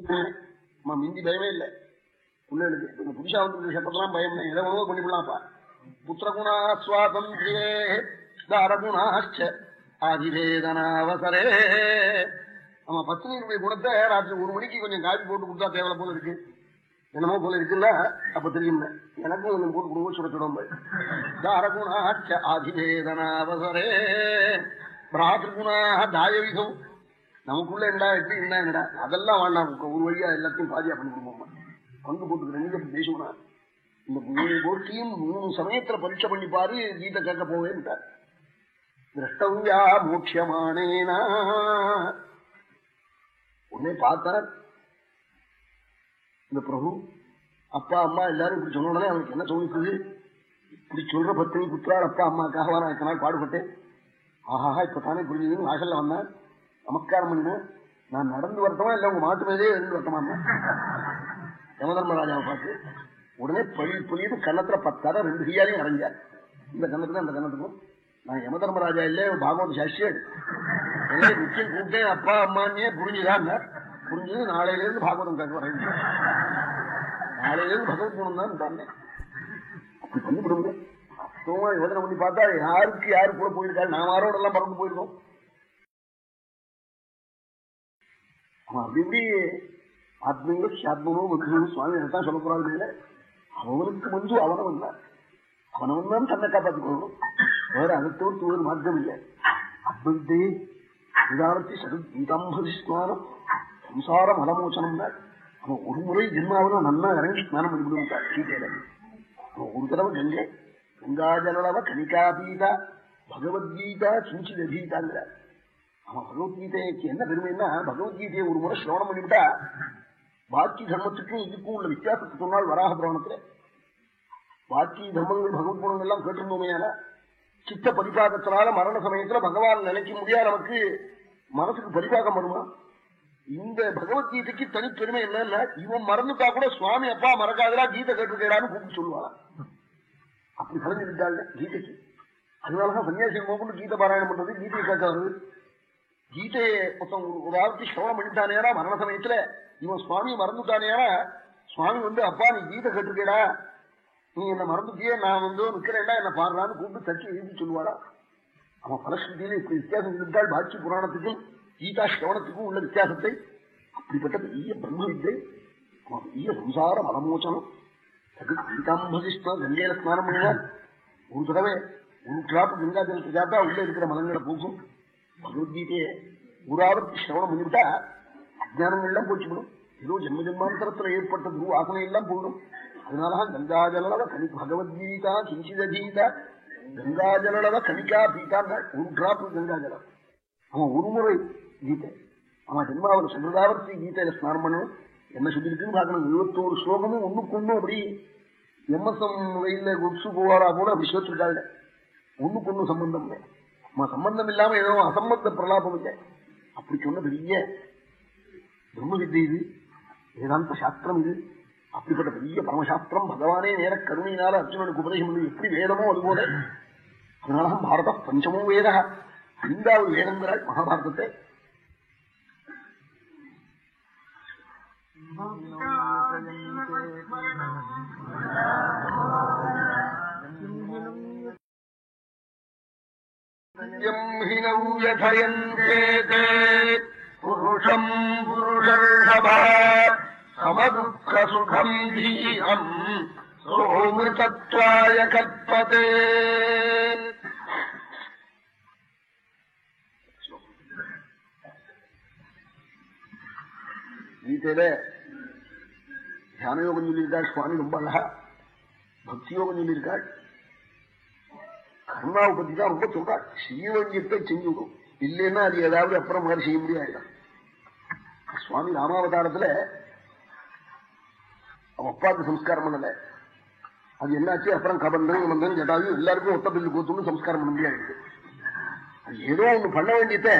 S1: அம்மா மிந்தி பயமே இல்லை. பிள்ளைகளுக்கு புதுசா வந்து சட்டத்தெல்லாம் பயம் இல்லை. எதை உணவு பண்ணிவிடலாம்ப்பா. புத்திரகுணா சுவாதந்திரியே தாரகுணாச்ச ஆதிவேதனாவசரே ஆமா பத்னியினுடைய குணத்தை ராத்திரி ஒரு மணிக்கு கொஞ்சம் காபி போட்டு கொடுத்தா தேவை போல இருக்கு. என்னமோ போல இருக்குன்னா அப்ப தெரியும் எனக்கும் கொஞ்சம் போட்டு குடும்பம் சுட சுடம்பு தாரகுணாச்ச ஆதிவேதனாவசரே பிராத்திருகுணா தாயவிதம் நமக்குள்ள என்னடா எப்படி என்ன என்னடா? அதெல்லாம் வேண்டாம். ஒரு வழியா எல்லாத்தையும் பாதியா பண்ணி கொடுப்போம் பங்கு போட்டுக்கிறேன் நீங்க பேசுவனா இந்த மூணு போட்டியும் மூணு சமயத்துல பரீட்சை பண்ணி பாரு கீதை கேட்க போவேன்ட்டார் திரஷ்டவியா மோட்சமானேனா? உடனே பார்த்தார். இந்த பிரபு அப்பா அம்மா எல்லாரும் இப்படி சொன்ன உடனே அவனுக்கு என்ன தோணுக்குது இப்படி சொல்ற பத்தினி புத்திரார் அப்பா அம்மாக்காக நான் இத்தனை நாள் பாடுபட்டேன். ஆஹாஹா இப்ப தானே புரிஞ்சுதுன்னு வாசல்ல வந்தேன். நமஸ்காரம் பண்ணினேன். நான் நடந்து வரட்டமா இல்ல உங்க மாட்டு மேலே இருந்து வரட்டமா? யமதர்மராஜாவை பார்த்து உடனே பழி புரியுது கன்னத்துல பத்தாத ரெண்டு கையாலையும் அரைஞ்சார் இந்த கன்னத்துல அந்த கன்னத்துக்கும். நான் யமதர்மராஜா இல்ல பாகவத சாஸ்திரியர் நிச்சயம் கூப்பிட்டேன். அப்பா அம்மானே புரிஞ்சுதான் புரிஞ்சது நாளையில இருந்து பாகவதம் கேட்க வரேன். நாளையில இருந்து பகவத் குணம் தான் அப்படி பண்ணிவிடுங்க சும்மா யோஜனை பண்ணி பார்த்தா யாருக்கு யாரு கூட போயிருக்காரு? நாம யாரோட எல்லாம் பறந்து போயிருக்கோம்? அப்படி இப்படி ஆத்மீக சாத்மனோ மஞ்சு சுவாமி தான் சொல்ல இல்ல அவனுக்கு மஞ்சு அவனவன் இல்லை. அவனவன் தான் தன்னை காப்பாற்றிக்கொள்ளணும் வேற அகத்தோடு ஒரு மார்க்கம் இல்லை. அத்வைத்தே விதாரத்தி சதுர்கீதாம்பதி ஸ்நானம் சம்சார மலமோசனம் அவன் ஒரு முறை ஜென்மாவில நல்லா இறங்கி ஸ்நானம் பண்ணிவிடுவான் கீதையில அவன் ஒரு தடவை கங்கை கங்காஜலவ கணிகாபீதா பகவத்கீதா கிஞ்சிதீதாங்கிறார் அவன் பகவத்கீதைக்கு என்ன பெருமைன்னா பகவத்கீதையை ஒரு முறை சிரவணம் பண்ணிவிட்டா பாக்கி தர்மத்துக்கும் இதுக்கும் உள்ள வித்தியாசத்தை சொன்னால் வராக புராணத்துல. பாக்கி தர்மங்கள் பகவத் குணங்கள் எல்லாம் கேட்டிருந்தோமையான சித்த பரிபாகத்தினால மரண சமயத்துல பகவான் நினைக்க முடியாது நமக்கு மனசுக்கு பரிபாகம் வருமா? இந்த பகவத்கீதைக்கு தனிப்பெருமை என்னன்னா இவன் மறந்துட்டா கூட சுவாமி அப்பா மறக்காதரா கீதை கேட்டுக்கிறான்னு கூப்பிட்டு சொல்லுவாங்க அப்படி கலந்து கீதைக்கு. அதனாலதான் சன்னியாசி போகணும் கீதை பாராயணம் பண்றது கீதையை கேட்காது கீதையை மொத்தம் ஒரு ஆளுக்கு சிரவணம் பண்ணிட்டானேனா மரண சமயத்துல. இவன் சுவாமி மறந்துட்டானேனா சுவாமி வந்து அப்பா நீ கீதை கேட்டுக்கடா நீ என்ன மறந்துட்டியே நான் வந்து நிக்கிறேன்டா என்ன பாடுறான்னு கூப்பிட்டு தச்சு எழுதி சொல்லுவாடா. அவன் பலஸ்ருதியில இப்படி வித்தியாசம் இருந்தால் பாட்சி புராணத்துக்கும் கீதா சிரவணத்துக்கும் உள்ள வித்தியாசத்தை அப்படிப்பட்ட பெரிய பிரம்ம வித்தை பெரிய சம்சார மலமோச்சனம் கீதாம்பதிஷ்டம் கங்கையில ஸ்நானம் பண்ணினார் ஒரு தடவை ஒரு டிராப் கங்கா ஜலத்தை சாப்பிட்டா உள்ள இருக்கிற மலங்களை பூசும் பகவத்கீதையை ஊராவர்த்தி சிரவணம் பண்ணிவிட்டா அஜானங்கள்லாம் போச்சுவிடும் ஏதோ ஜென்ம ஜென்மாந்தரத்துல ஏற்பட்ட குரு ஆசனை எல்லாம் போயிடும் அதனாலதான் கங்காஜலவ கனி பகவத்கீதா கிஞ்சிதீதா கங்காஜலவ கணிக்கா பீதா ஒரு டிராப் கங்கா ஜலம் அவன் ஒரு முறை கீதை. அவன் ஜென்மாவில் சொல்றதாவர்த்தி கீதையில ஸ்நானம் பண்ணணும் என்ன சொல்லியிருக்குன்னு பார்க்கணும். இருபத்தோரு ஸ்லோகமும் ஒண்ணுக்கு ஒண்ணும் அப்படி எம்எஸ்எம் வெயில குப்சு போவாரா கூட அப்படி சேர்த்துருக்காங்க. ஒண்ணுக்கு ஒண்ணும் சம்பந்தம் இல்லை. சம்பந்தம் இல்லாம ஏதோ அசம்பந்த பிரலாபம் இல்லை. அப்படி சொன்ன பெரிய பிரம்ம வித்தை இது. வேதாந்த சாஸ்திரம் இது. அப்படிப்பட்ட பெரிய பரமசாஸ்திரம். பகவானே நேர கருணையினால அர்ஜுனனுக்கு உபதேசம் பண்ணி எப்படி வேதமோ அதுபோல. அதனாலதான் பாரத பஞ்சமோ வேத. ஐந்தாவது வேதங்கிறாள் மகாபாரதத்தை
S2: புருஷம் புருஷர்ஷபா சமதுக்கசுகம் தீரம் சோமிருதத்வாய கற்பதே
S1: கீதையில தியான யோகம் சொல்லியிருக்காள் சுவாமி ரொம்ப அழகா பக்தி யோகம் சொல்லியிருக்காள் கருணாவை பத்தி தான் ரொம்ப சொல்றாள் ஸ்ரீவங்கியத்தை செஞ்சு விடும் இல்லைன்னா அது ஏதாவது அப்புறம் மாதிரி செய்ய முடியாது சுவாமி ராமாவதாரத்துல அவன் அப்பாவுக்கு சம்ஸ்காரம் பண்ணல. அது என்னாச்சு? அப்புறம் கபந்தன் மந்தன் ஜட்டாயு எல்லாருக்கும் ஒத்த பில்லு கூத்துன்னு சம்ஸ்காரம் பண்ண முடியாது. அது ஏதோ ஒண்ணு பண்ண வேண்டியத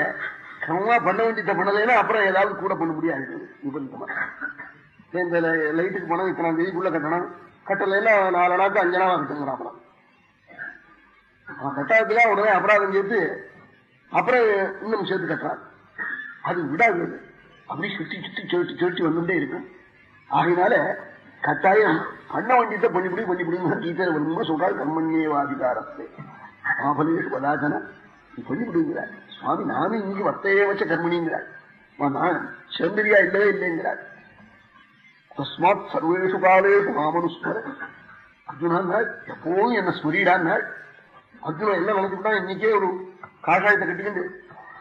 S1: கிரமமா பண்ண வேண்டியத பண்ணலைன்னா அப்புறம் ஏதாவது கூட பண்ண முடியாது. விபரீதமா? இந்த லைட்டுக்கு பணம் இத்தனாம் தேதிக்குள்ள கட்டணும். கட்டலைன்னா நாலு நாக்கு அஞ்சு நாளா கட்டுங்கிறான் அப்புறம். அவன் கட்டாயத்துல உடனே அபராதம் சேர்த்து அப்புறம் இன்னும் சேர்த்து கட்டுறான் அது விடாது. அப்படி சுத்தி சுத்தி சேர்த்து சேர்த்து வந்துட்டே இருக்கும். ஆகையினால கட்டாயம் பண்ண வேண்டியதை பண்ணிவிடி பண்ணிவிடுங்க கீதையில வரும்போது சொல்றாள் கர்மண்யேவாதிகாரத்தை. மாபலேஷு பதாச்சன நீ பண்ணிவிடுங்கிறார் சுவாமி நானும் இன்னைக்கு வத்தையே வச்ச கர்மணிங்கிறார். நான் சேந்திரியா இல்லவே இல்லைங்கிறார். தஸ்மாத் சர்வேஷு காலேஷு மாமனுஸ்மர அர்ஜுனா எப்பவும் என்ன ஸ்மரிடான்னாள் அர்ஜுனன் என்ன நினைச்சுட்டா இன்னைக்கே ஒரு காஷாயத்தை கட்டிக்கிட்டு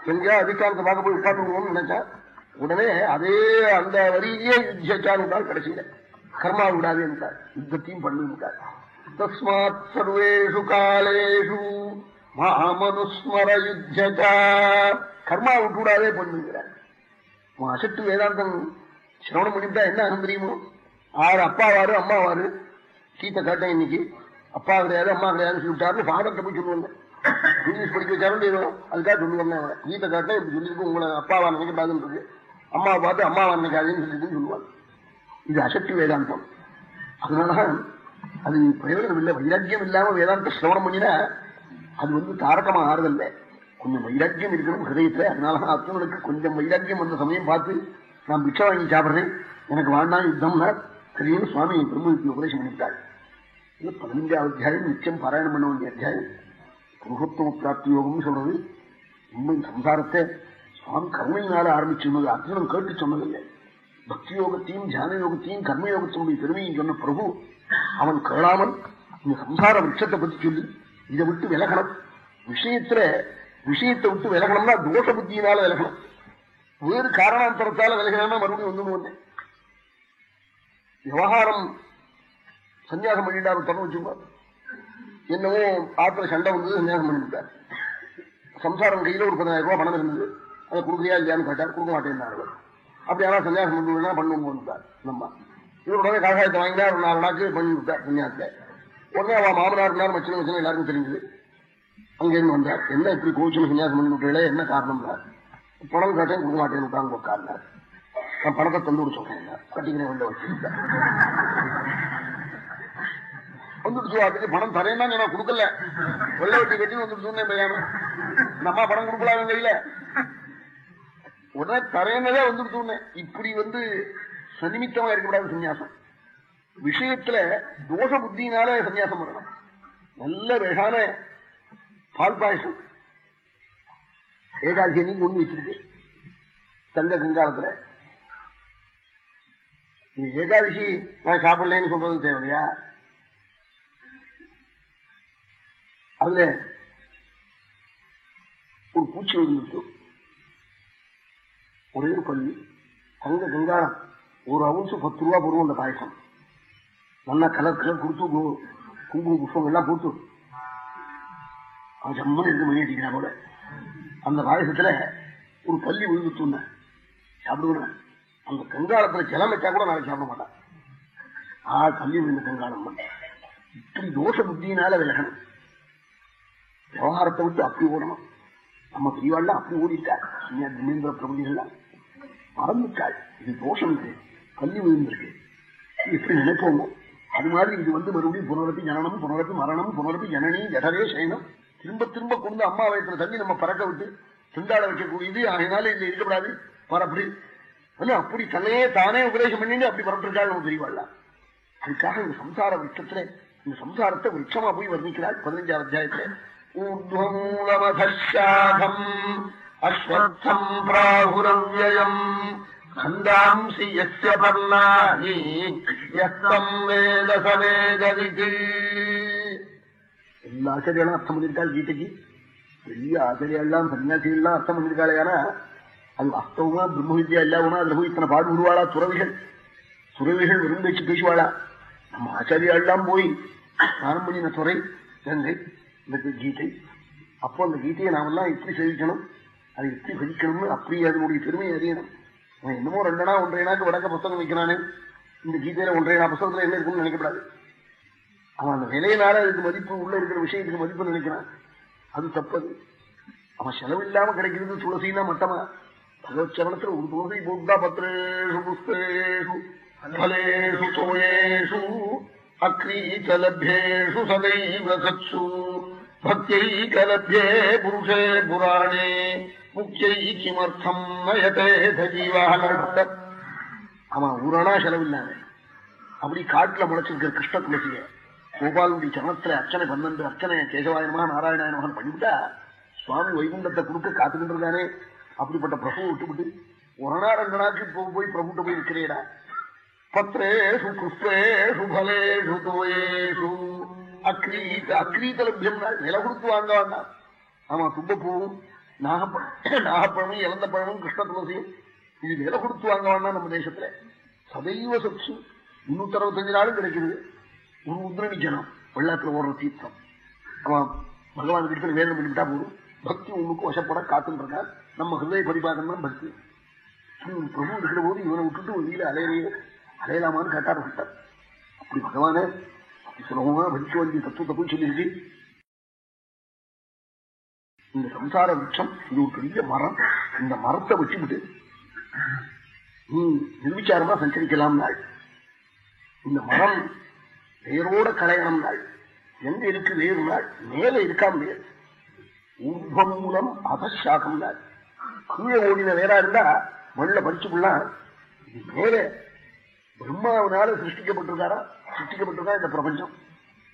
S1: எங்கேயா அதிகாரத்தை பார்க்க போய் உட்காந்துருவோம்னு நினைச்சா உடனே அதே அந்த வரியிலேயே யுத்திச்சான்னு கடைசியில கர்மா விடாது என்றார் யுத்தத்தையும் பண்ணுகிறார் தஸ்மாத் சர்வேஷு காலேஷு மாமனுஸ்மர யுத்தா கர்மா விட்டுவிடாதே பண்ணுங்கிறார் அசட்டு வேதாந்தம் சிரவணம் பண்ணிவிட்டா என்ன ஆகும் தெரியுமோ? ஆறு அப்பாவாரு அம்மாவாரு கீத்தை காட்டேன் இன்னைக்கு அப்பா கிடையாது அம்மா கிடையாதுன்னு சொல்லிட்டாருன்னு ஃபாதர்கிட்ட போய் சொல்லுவாங்க. இங்கிலீஷ் படிக்க வச்சாலும் தெரியும் அதுக்காக சொல்லுவாங்க. கீதை கேட்டேன் இப்படி சொல்லியிருக்கு. உங்களை அப்பாவா நினைக்கக்கூடாதுன்னு இருக்கு. அம்மாவை பார்த்து அம்மாவா நினைக்காதுன்னு சொல்லிட்டு சொல்லுவாங்க. இது அசக்தி வேதாந்தம். அதனால அது பிரயோஜனம் இல்லை. வைராக்கியம் இல்லாம வேதாந்த சிரவணம் பண்ணினா அது வந்து தாரகமா ஆறுதல்ல. கொஞ்சம் வைராக்கியம் இருக்கணும் ஹிரதயத்துல. அதனால அர்ஜுனனுக்கு கொஞ்சம் வைராக்கியம் வந்த சமயம் பார்த்து நான் பிச்சை வாங்கி சாப்பிடுறேன் எனக்கு வேண்டாம் யுத்தம்னா தெரியும் சுவாமி பிரம்மவித்தி உபதேசம் பண்ணிவிட்டாள் இது பதினஞ்சாவது அத்தியாயம் நிச்சயம் பாராயணம் பண்ண வேண்டிய அத்தியாயம். புருஷோத்தம பிராப்தி யோகம்னு சொல்றது. உண்மை சம்சாரத்தை சுவாமி கருணையினால ஆரம்பிச்சுன்னது அர்ஜுனன் கேட்டு சொன்னதில்லை. பக்தி யோகத்தையும் தியான யோகத்தையும் கர்மயோகத்தினுடைய பெருமையும் சொன்ன பிரபு அவன் கேளாமல் இந்த சம்சார விருட்சத்தை பத்தி சொல்லி இதை விட்டு விலகணும். விஷயத்துல விஷயத்தை விட்டு விலகணும்னா தோஷ புத்தியினால விலகணும். வேறு காரணாந்தரத்தால விலகினா மறுபடியும் ஒண்ணு விவகாரம் சன்னியாசம் பண்ணிட்டா விட்டோம்னு வச்சுக்கோ. என்னவோ ஆத்திர சண்டை வந்தது சன்னியாசம் பண்ணிவிட்டார் சம்சாரம் கையில ஒரு பதினாயிரம் ரூபாய் பணம் இருந்தது. அதை கொடுக்குறியா இல்லையான்னு கேட்டார். கொடுக்க மாட்டேன்னாரு அப்படி ஆனால் சன்னியாசம் பண்ணுவேன்னா பண்ணுவோம் வந்துட்டார் நம்ம. இவர் உடனே காகாயத்தை வாங்கினா ஒரு நாலு நாக்கு பண்ணி விட்டார் சன்னியாசத்தை உடனே அவன் மாமனார் இருந்தார் மச்சன மச்சன எல்லாருக்கும் தெரிஞ்சது. அங்கேருந்து வந்தார். என்ன இப்படி கோச்சு சன்னியாசம் பண்ணி விட்டே என்ன காரணம் பணம் கேட்டேன் கொடுக்க மாட்டேன் உட்கார்ந்தார். நான் பணத்தை தந்து விட சொல்றேன் கட்டிக்கிறேன் வெளில வச்சு வந்துடுச்சு அதுக்கு பணம் தரேன்னா நான் கொடுக்கல. வெள்ள வெட்டி கட்டி வந்துடுச்சுன்னு பையாம நம்ம பணம் கொடுக்கலாம் கையில உடனே தரேன்னதே வந்துடுச்சுன்னு இப்படி வந்து சனிமித்தமா இருக்கக்கூடாது சன்னியாசம் விஷயத்துல தோஷ புத்தினால சன்னியாசம் வரணும். நல்ல வேகான பால் பாயசம். ஏகாதசி அன்னைக்கு ஒண்ணு வச்சிருக்கு. தங்க கங்காலத்துல ஏகாதசி நான் சாப்பிடலன்னு சொல்றது தேவையா அதுல ஒரு பூச்சி விழுந்துட்டு ஒரே பள்ளி தங்க கங்காரம் ஒரு அவுன்ஸ் பத்து ரூபா போடுவோம் அந்த பாயசம். நல்லா கலர் கலர் கொடுத்து குங்கும புஷ்பம் எல்லாம் கொடுத்து. அவன் ஜம்மன் இருந்து மணி அடிக்கிறான் போல. அந்த பாயசத்துல ஒரு பள்ளி விழுந்து தூண்ண சாப்பிடுவேன் அந்த கங்காளத்துல ஜலம் வச்சா கூட நாளைக்கு சாப்பிட மாட்டான் ஆ பள்ளி விழுந்த கங்காளம் இப்படி தோஷ புத்தியினால விலகணும். விவகாரத்தை விட்டு அப்படி ஓடணும். நம்ம பெரியவாள் அப்படி ஓடிட்டாள் தர்மேந்திர பிரபதிகள்லாம் மறந்துட்டாள். இது தோஷம் இது கல்வி விழுந்திருக்கு. இப்படி நினைப்போமோ? அது மாதிரி இது வந்து மறுபடியும் புனரப்பி ஜனனம் புனரப்பி மரணம் புனரப்பி ஜனனி ஜடரே சயனம். திரும்ப திரும்ப கொண்டு அம்மா வயத்துல தண்ணி நம்ம பறக்க விட்டு திண்டாட வைக்கக்கூடியது அதனால இதுல இருக்கக்கூடாது பரப்படி அப்படி. தன்னையே தானே உபதேசம் பண்ணிட்டு அப்படி பரப்பிருக்காள் நமக்கு தெரியவாள் அதுக்காக இந்த சம்சார விருட்சத்துல இந்த சம்சாரத்தை விருட்சமா போய் வர்ணிக்கிறாள் பதினஞ்சாம் அத்தியாயத்துல. ஊர்வமூலமதாகம் அஸ்வத்தம் பிராகுரவ்யம் கந்தாம்சி யஸ்ய பர்ணானி யஸ்தம் வேத சவேதவிதி எல்லா ஆச்சரியாலும் அர்த்தம் பண்ணிருக்காள் கீதைக்கு. பெரிய ஆச்சரியெல்லாம் சன்னியாசிகள்லாம் அர்த்தம் பண்ணியிருக்காள் ஏன்னா அது வாஸ்தவமா பிரம்ம வித்யா இல்லாமனா அதுல போய் இத்தனை பாடு விடுவாளா துறவிகள்? துறவிகள் விரும்பி வச்சு பேசுவாளா? நம்ம ஆச்சாரியாலாம் போய் ஸ்நானம் பண்ணின துறை கங்கை இந்த கீதை. அப்போ அந்த கீதையை நாமெல்லாம் எப்படி சேவிக்கணும்? அதை எப்படி பதிக்கணும்னு அப்படி அதனுடைய பெருமையை அறியணும். என்னமோ ரெண்டனா ஒன்றையனாக்கு வடக்க புத்தகம் வைக்கிறானே. இந்த கீதையில ஒன்றையனா புத்தகத்துல என்ன இருக்குன்னு நினைக்கப்படாது அவன் அந்த விலையினால அதுக்கு மதிப்பு உள்ள இருக்கிற விஷயத்துக்கு மதிப்பு நினைக்கிறான். அது தப்பது. அவன் செலவு இல்லாம கிடைக்கிறது துளசின்னா மட்டமா? பகவத் சரணத்துல ஒரு துளசி போட்டா பத்திரேஷு புஸ்தேஷு பலேஷு சோழேஷு அக்ரீச்சலபியேஷு சதைவ சத்சு பக்தியைக்கலபியே புருஷே புராணே முக்கியை கிமர்த்தம் நயதே சஜீவாக அவன் ஊரணா செலவில்லாம அப்படி காட்டுல முளைச்சிருக்கிற கிருஷ்ண துளசியை கோபாலுடைய சரணத்துல அர்ச்சனை பன்னெண்டு அர்ச்சனை கேசவாயனமா நாராயணாயனமான் பண்ணிவிட்டா சுவாமி வைகுண்டத்தை கொடுக்க காத்துக்கிட்டு அப்படிப்பட்ட பிரபு விட்டுவிட்டு ஒரு நாள் ரெண்டு நாளுக்கு போய் பிரபுட்ட போய் இருக்கிறேடா பத்ரேஷு புஷ்பேஷு பலேஷு தோயேஷு அக்ரீத அக்ரீத லபியம் நில கொடுத்து வாங்க வேண்டாம். ஆமா தும்பப்பூவும் நாகப்பழம் நாகப்பழமும் இழந்த பழமும் கிருஷ்ண துளசியும் இது நில கொடுத்து வாங்க வேண்டாம் நம்ம தேசத்துல. சதைவ சச்சு முன்னூத்தி அறுபத்தஞ்சு நாளும் கிடைக்குது. ஒரு உத்ரணி ஜனம் ஓடுற தீர்த்தம். அவன் பகவான் கிட்ட வேதம் பண்ணிவிட்டா போதும். பக்தி உனக்கு வசப்பட காத்துன்னு நம்ம ஹிருதய பரிபாகம் பக்தி. பிரபு இருக்கிற போது இவனை விட்டுட்டு வெளியில அலையிலேயே. அலையலாமான்னு கேட்டார் பக்தர் அப்படி பகவானே அப்படி சுலபமா பலிக்க வேண்டிய தத்துவத்தை போய் சொல்லியிருக்கு. இந்த சம்சார விருட்சம் இது ஒரு பெரிய மரம். இந்த மரத்தை வச்சுக்கிட்டு நீ நிர்விச்சாரமா சஞ்சரிக்கலாம் நாள் இந்த மரம் வேரோட கலையணம் நாள். எங்க இருக்கு வேறு நாள்? மேல இருக்காம வேறு ஊர்வம் மூலம் அதசாகம் நாள். கீழே ஓடின வேறா இருந்தா மண்ணில் படிச்சுக்கலாம் இது மேலே. பிரம்மாவனால சிருஷ்டிக்கப்பட்டிருக்காரா? சிருஷ்டிக்கப்பட்டிருக்கா இந்த பிரபஞ்சம்?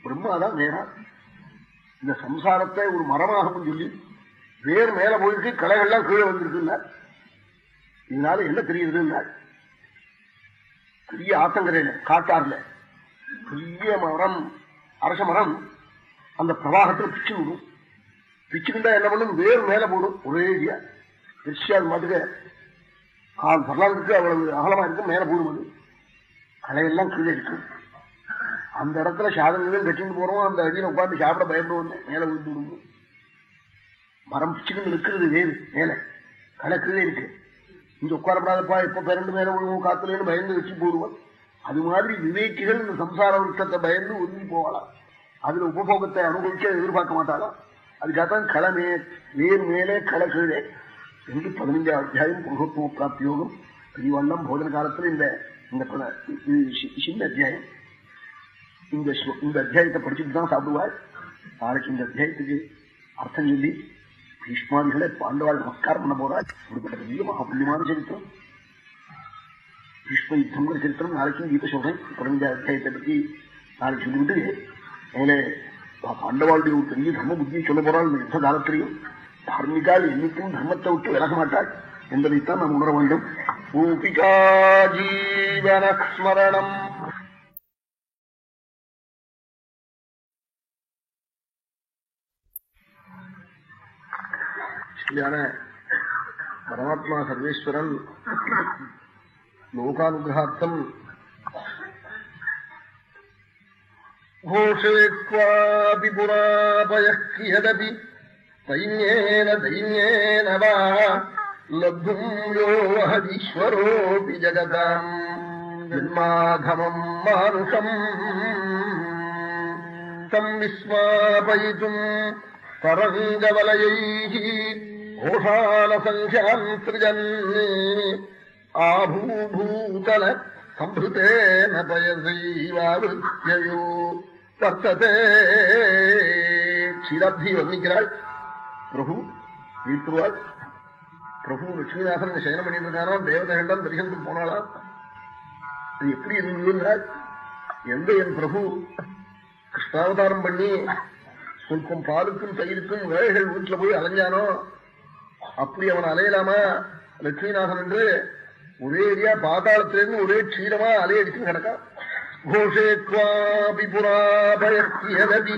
S1: பிரம்மாதான் வேறா. இந்த சம்சாரத்தை ஒரு மரமாகவும் சொல்லி வேர் மேல போயிருக்கு கலைகள்லாம் கீழே வந்திருக்கு இதனால என்ன தெரியுதுன்னா பெரிய ஆத்தங்கரையில காட்டார்ல பெரிய மரம் அரச மரம் அந்த பிரவாகத்துல பிச்சு விடும். பிச்சுக்கிட்டா என்ன பண்ணும்? வேறு மேல போடும். ஒரே ஏரியா பிரிச்சு அது மாதிரி கால் வரலாறுக்கு அவ்வளவு அகலமா இருக்கும் மேல போடும் அது. களையெல்லாம் கீழே இருக்கும் அந்த இடத்துல சாதனையும் கட்டிட்டு போறோம். அந்த அடியில் உட்காந்து சாப்பிட பயப்படுவோம். மேல விழுந்து விடுவோம். மரம் பிச்சுக்கிட்டு நிற்கிறது வேறு. மேல. களை கீழே இருக்கு. இங்க உட்காரப்படாதப்பா. எப்ப பிறண்டு மேல விழுவோம்? காத்துலன்னு பயந்து வச்சு போடுவோம். அது மாதிரி விவேக்கிகள் இந்த சம்சார விருத்தத்தை பயந்து ஒதுங்கி போகலாம். அதுல உபபோகத்தை அனுபவிக்க எதிர்பார்க்க மாட்டாளாம் அதுக்காகத்தான் களை மே வேறு மேலே களை கீழே. என்று பதினஞ்சாம் அத்தியாயம் புருஷத்துவ பிராப்தி யோகம் பெரியவண்ணம் போதன காலத்துல இந்த இந்த சின்ன அத்தியாயம். இந்த இந்த அத்தியாயத்தை படிச்சுட்டு தான் சாப்பிடுவாள் நாளைக்கு இந்த அத்தியாயத்துக்கு அர்த்தம் சொல்லி பீஷ்மாதிகளை பாண்டவாள் நமஸ்காரம் பண்ண போறாள். இப்படிப்பட்ட பெரிய மகாபுண்ணியமான சரித்திரம். பீஷ்ம யுத்தங்கிற சரித்திரம் நாளைக்கும் கீதை சொல்றேன். பிரபஞ்ச அத்தியாயத்தை பற்றி நாளைக்கு சொல்லிவிட்டு மேலே பாண்டவாளுடைய ஒரு பெரிய தர்ம புத்தியை சொல்ல போறாள். இந்த யுத்த காலத்திலையும் தார்மிகால் என்னைக்கும் தர்மத்தை விட்டு விலக மாட்டாள் என்பதைத்தான் நாம் உணர வேண்டும். பூபிகா ஜீவனஸ்மரணம் பரமாத்மா சர்வேஸ்வரன் லோகானுகிரகார்த்தம் घोषयत्वापि पुरापयः कियदपि दैन्येन दैन्येन वा लब्धुम् यो वहदीश्वरोऽपि जगताम् जन्माधमम् मानुषम् तम् विस्मापयितुम् तरङ्गवलयैः घोषालसङ्ख्याम् सृजन् ஆபூபூதல சம்பிருத்தேன பயசைவாவிருத்தியோ வர்த்ததே க்ஷீராப்தி வர்ணிக்கிறாள். பிரபு வீட்டுருவாள் பிரபு லட்சுமிநாதன் சயனம் பண்ணிட்டு இருக்காராம் தேவதைகள்லாம் தரிசனத்துக்கு போனாலாம் அது எப்படி இருந்ததுன்றால் எந்த என் பிரபு? கிருஷ்ணாவதாரம் பண்ணி சொல்பம் பாலுக்கும் தயிருக்கும் வேலைகள் வீட்டுல போய் அலைஞ்சானோ? அப்படி அவன் அலையலாமா? லட்சுமிநாதன் என்று ஒரேடியா பாதாளத்திலிருந்து ஒரே க்ஷீரமா அலைய அடிச்சு கிடக்கா. கோஷேத்வாபி புராபயி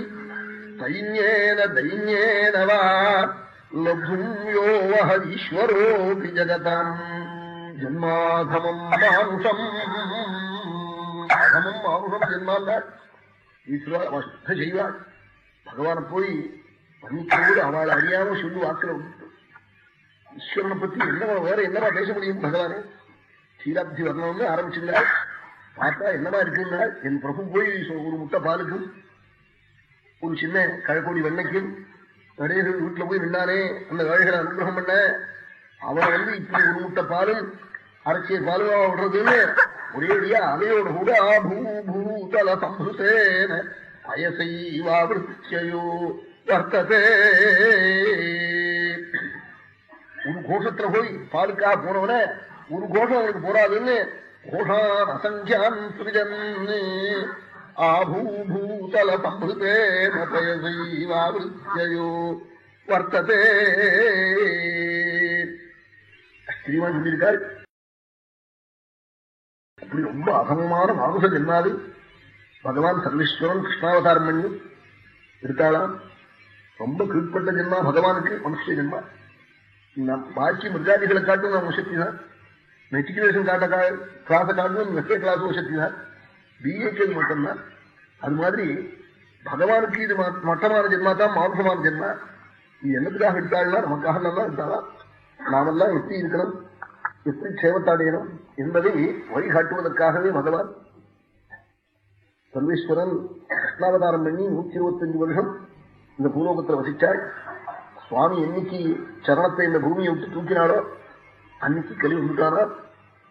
S1: தைன்யேன தைன்யேனவா லபும் யோவஹரீஸ்வரோபி ஜகதம் ஜன்மாதமம் மானுஷம் அதமும் மானுஷம் ஜென்மாண்டாள் ஈஸ்வரா வஷ்ட செய்வாள் பகவானை போய் பண்ணிக்கோடு அவள் அறியாம சொல்லு வாக்கில் ஈஸ்வரனை பத்தி என்ன வேற என்னவா பேச முடியும் பகவானே? சீராப்தி வரணும்னு ஆரம்பிச்சிருந்தாள் பார்த்தா என்னமா இருக்குன்னா என் பிரபு போய் ஒரு முட்டை பாலுக்கும் ஒரு சின்ன கழக்கோடி வெண்ணைக்கும் நடிகர்கள் வீட்டுல போய் நின்னானே அந்த வேலைகளை அனுகிரகம் பண்ண அவன் வந்து இப்படி ஒரு முட்டை பாலும் அரைச்சிய பாலுவா விடுறதுன்னு ஒரேடியா அலையோட கூட பூ பூதல சம்புசேன பயசைவாவிருத்தியோ வர்த்ததே. ஒரு கோஷத்துல போய் பாலுக்காக போனவன ஒரு கோஷம் அவனுக்கு போராதுன்னு கோஷான் அசங்கியான் சுவிஜன் ஆபூபூதல சம்பிருதேன பயசைவாவிருத்தியோ வர்த்ததே. ஸ்ரீமான் சொல்லியிருக்காரு. அப்படி ரொம்ப அசமமான மானுச என்னாது பகவான் சர்வேஸ்வரன் கிருஷ்ணாவதாரம் பண்ணி இருக்காளாம் ரொம்ப கீழ்பட்ட ஜென்மா பகவானுக்கு மனுஷ ஜென்மா. பாக்கி மிருகாதிகளை காட்டும் நம்ம சக்தி தான். மெட்ரிகுலேஷன் காட்ட கிளாஸை காட்டணும் மெட்ரோ கிளாஸ் சக்தி தான் பிஏக்கு மட்டும்தான் அது மாதிரி பகவானுக்கு இது மட்டமான ஜென்மா தான் மானுஷமான ஜென்மா. இது என்னத்துக்காக எடுத்தாள்னா நமக்காக நல்லா இருந்தாளா நாமெல்லாம் எப்படி இருக்கணும் எப்படி சேவத்தாடையணும் என்பதை வழிகாட்டுவதற்காகவே பகவான் சர்வேஸ்வரன் கிருஷ்ணாவதாரம் பண்ணி நூத்தி இருபத்தஞ்சு வருஷம் இந்த பூலோகத்தில் வசிச்சாள் சுவாமி என்னைக்கு சரணத்தை இந்த பூமியை விட்டு தூக்கினாலோ அன்னைக்கு கலி வந்துட்டானா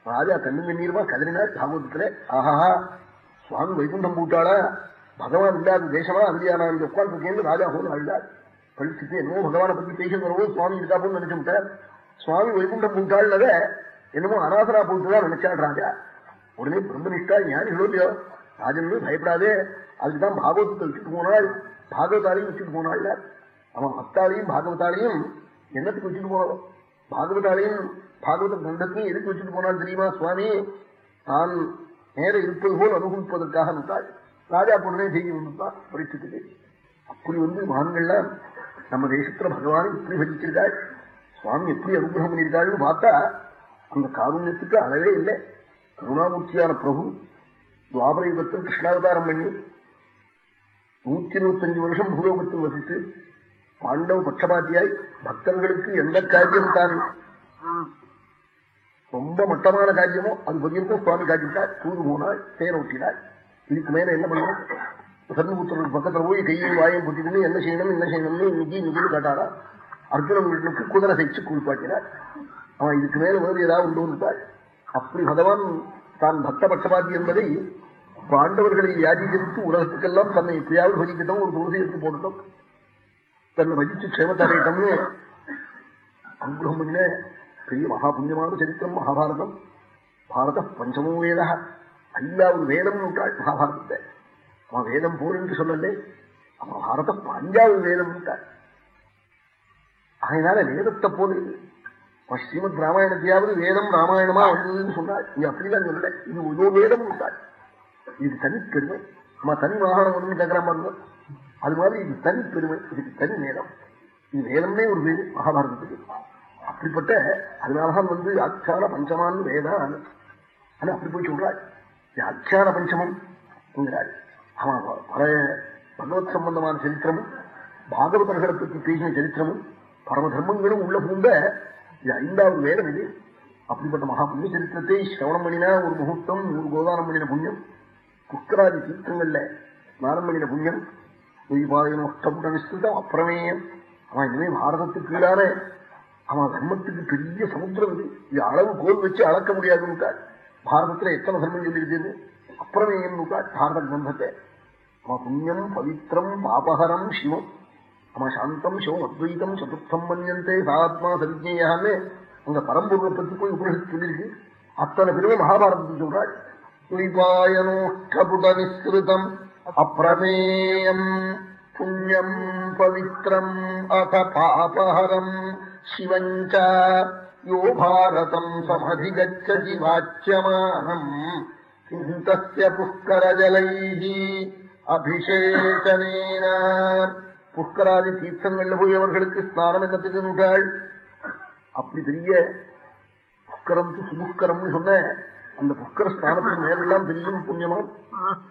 S1: ராஜா கண்ணு கண்ணீருமா கதறினார் பாகவதத்துல ஆஹா சுவாமி வைகுண்டம் போட்டாளா? பகவான் இல்லாத தேசமா அந்தியானா? இங்க உட்கார்ந்து ராஜா போல அழுதார். பழிச்சுட்டு என்னமோ பகவானை பத்தி பேசுகிறவோ சுவாமி இருக்கா போன்னு நினைச்சு விட்டார். சுவாமி வைகுண்டம் போட்டாள்னத என்னமோ அனாசரா போட்டுதான் நினைச்சாள் ராஜா. உடனே பிரம்மனிஷ்டா ஞானிகளோ இல்லையோ? ராஜன் பயப்படாதே. அதுக்குதான் பாகவதத்தை வச்சுட்டு போனாள். பாகவதாலையும் வச்சுட்டு போனாள். அவன் அத்தாலையும் பாகவதாலையும் என்னத்துக்கு வச்சுட்டு போனோம்? பாகவதாலையும் பாகவத கிரந்தத்தையும் எதுக்கு வச்சுட்டு போனால் தெரியுமா சுவாமி? நான் நேர இருப்பது போல் அனுபவிப்பதற்காக விட்டாள் ராஜா உடனே செய்தி வந்துட்டான் பரிசுத்துக்கு அப்படி வந்து மகான்கள்லாம் நம்ம தேசத்துல பகவானை இப்படி பஜிச்சிருக்காள் சுவாமி எப்படி அனுகிரகம் பண்ணியிருக்காள்னு பார்த்தா அந்த காருண்யத்துக்கு அளவே இல்லை. கருணாமூர்த்தியான பிரபு துவாபர யுகத்தில் கிருஷ்ணாவதாரம் பண்ணி நூத்தி இருபத்தஞ்சு வருஷம் பூலோகத்தில் வசித்து பாண்டவ பட்சபாத்தியாய் பக்தர்களுக்கு எந்த காரியம் தான்? ரொம்ப மட்டமான காரியமோ அது பரியந்தம் சுவாமி காட்டிட்டார் தூது போனாள் தேர் ஒட்டினாள் இதுக்கு மேல என்ன பண்ணணும்? சர்மபுத்திரருக்கு பக்கத்துல போய் கையும் வாயும் பொட்டிட்டு என்ன செய்யணும் என்ன செய்யணும்னு இன்னைக்கு இன்னைக்கு கேட்டாரா? அர்ஜுனங்களுக்கு குதிரை தைச்சு குளிப்பாட்டினார். அவன் இதுக்கு மேல வேறு ஏதாவது உண்டு வந்துட்டாள் அப்படி பகவான் தான் பக்த பட்சபாதி என்பதை பாண்டவர்களை யாஜிகரித்து உலகத்துக்கெல்லாம் தன்னை எப்படியாவது பஜிக்கிட்டோம் ஒரு தோசை எடுத்து போட்டுட்டோம் தன்னை பஜிச்சு க்ஷேமத்தடையிட்டோம்னு அனுகிரகம் பண்ண பெரிய மகா புண்ணியமான சரித்திரம் மகாபாரதம். பாரத பஞ்சமோ வேதா. ஐந்தாவது வேதம் விட்டாள் மகாபாரதத்தை. அவன் வேதம் போர் என்று சொல்லலே அவன் பாரத அஞ்சாவது வேதம் விட்டாள் அதனால வேதத்தை போல ஸ்ரீமத் ராமாயணத்தையாவது வேதம் ராமாயணமா வந்ததுன்னு சொன்னாள் நீ அப்படிலாம் சொல்லல. இது ஒரு வேதம் விட்டாள் இது தனிப்பெருமை நம்ம தனி வாகனம் ஒன்று கேட்கிறான் பாருங்க. அது மாதிரி இது தனிப்பெருமை இதுக்கு தனி வேதம் இது வேதம்னே ஒரு பேரு மகாபாரதத்துக்கு அப்படிப்பட்ட அதனாலதான் வந்து அச்சார பஞ்சமான்னு வேதான் ஆனா அப்படி போய் சொல்றாள் இது பஞ்சமம் என்கிறாள் அவன் பல பகவத் சம்பந்தமான சரித்திரமும் பாகவதர்களை பற்றி பேசின சரித்திரமும் பரம தர்மங்களும் உள்ள பூந்த இது ஐந்தாவது வேதம் இது. அப்படிப்பட்ட மகா புண்ணிய சரித்திரத்தை சிரவணம் பண்ணினா ஒரு முகூர்த்தம் ஒரு கோதானம் பண்ணின புண்ணியம் புஷ்கராதி தீர்த்தங்கள்ல ஸ்நானம் பண்ணின புண்ணியம் நஷ்டப்பட்ட நிஸ்திருத்தம் அப்புறமேயம் அவன் இனிமே பாரதத்துக்கு கீழான அவன் தர்மத்துக்கு பெரிய சமுத்திரம் இது இது அளவு கோல் வச்சு அளக்க முடியாதுன்னு பாரதத்துல எத்தனை தர்மம் சொல்லியிருக்குது அப்புறமேயம் பாரத கிரந்தத்தை அவன் புண்ணியம் பவித்திரம் பாபகரம் சிவம் அவன் சாந்தம் சிவம் அத்வைதம் சதுர்த்தம் மன்யந்தே சாத்மா சவிஜேயான்னு அந்த பரம்பொருளை பத்தி போய் உபனிஷத்து சொல்லியிருக்கு அத்தனை பேருமே மகாபாரதத்தை சொல்றாள் துரிபாயனோஷ்டபுட நிஸ்கிருதம் அப்பிரமேயம் புண்ணியம் பவித்ரம் அத பாபஹரம் சிவஞ்ச யோ பாரதம் சமதிகச்சதி வாச்சியமானம் சிந்தஸ்ய புஷ்கரஜலைः அபிஷேகனேன புஷ்கராதி தீர்த்தங்கள்ல போய் அவர்களுக்கு ஸ்நானம் என்ன நூட்டாள் அப்படி பெரிய புஷ்கரம் சுமுஷ்கரம்னு சொன்ன அந்த புஷ்கர ஸ்நானத்தின் மேலெல்லாம் பெரிய புண்ணியமா?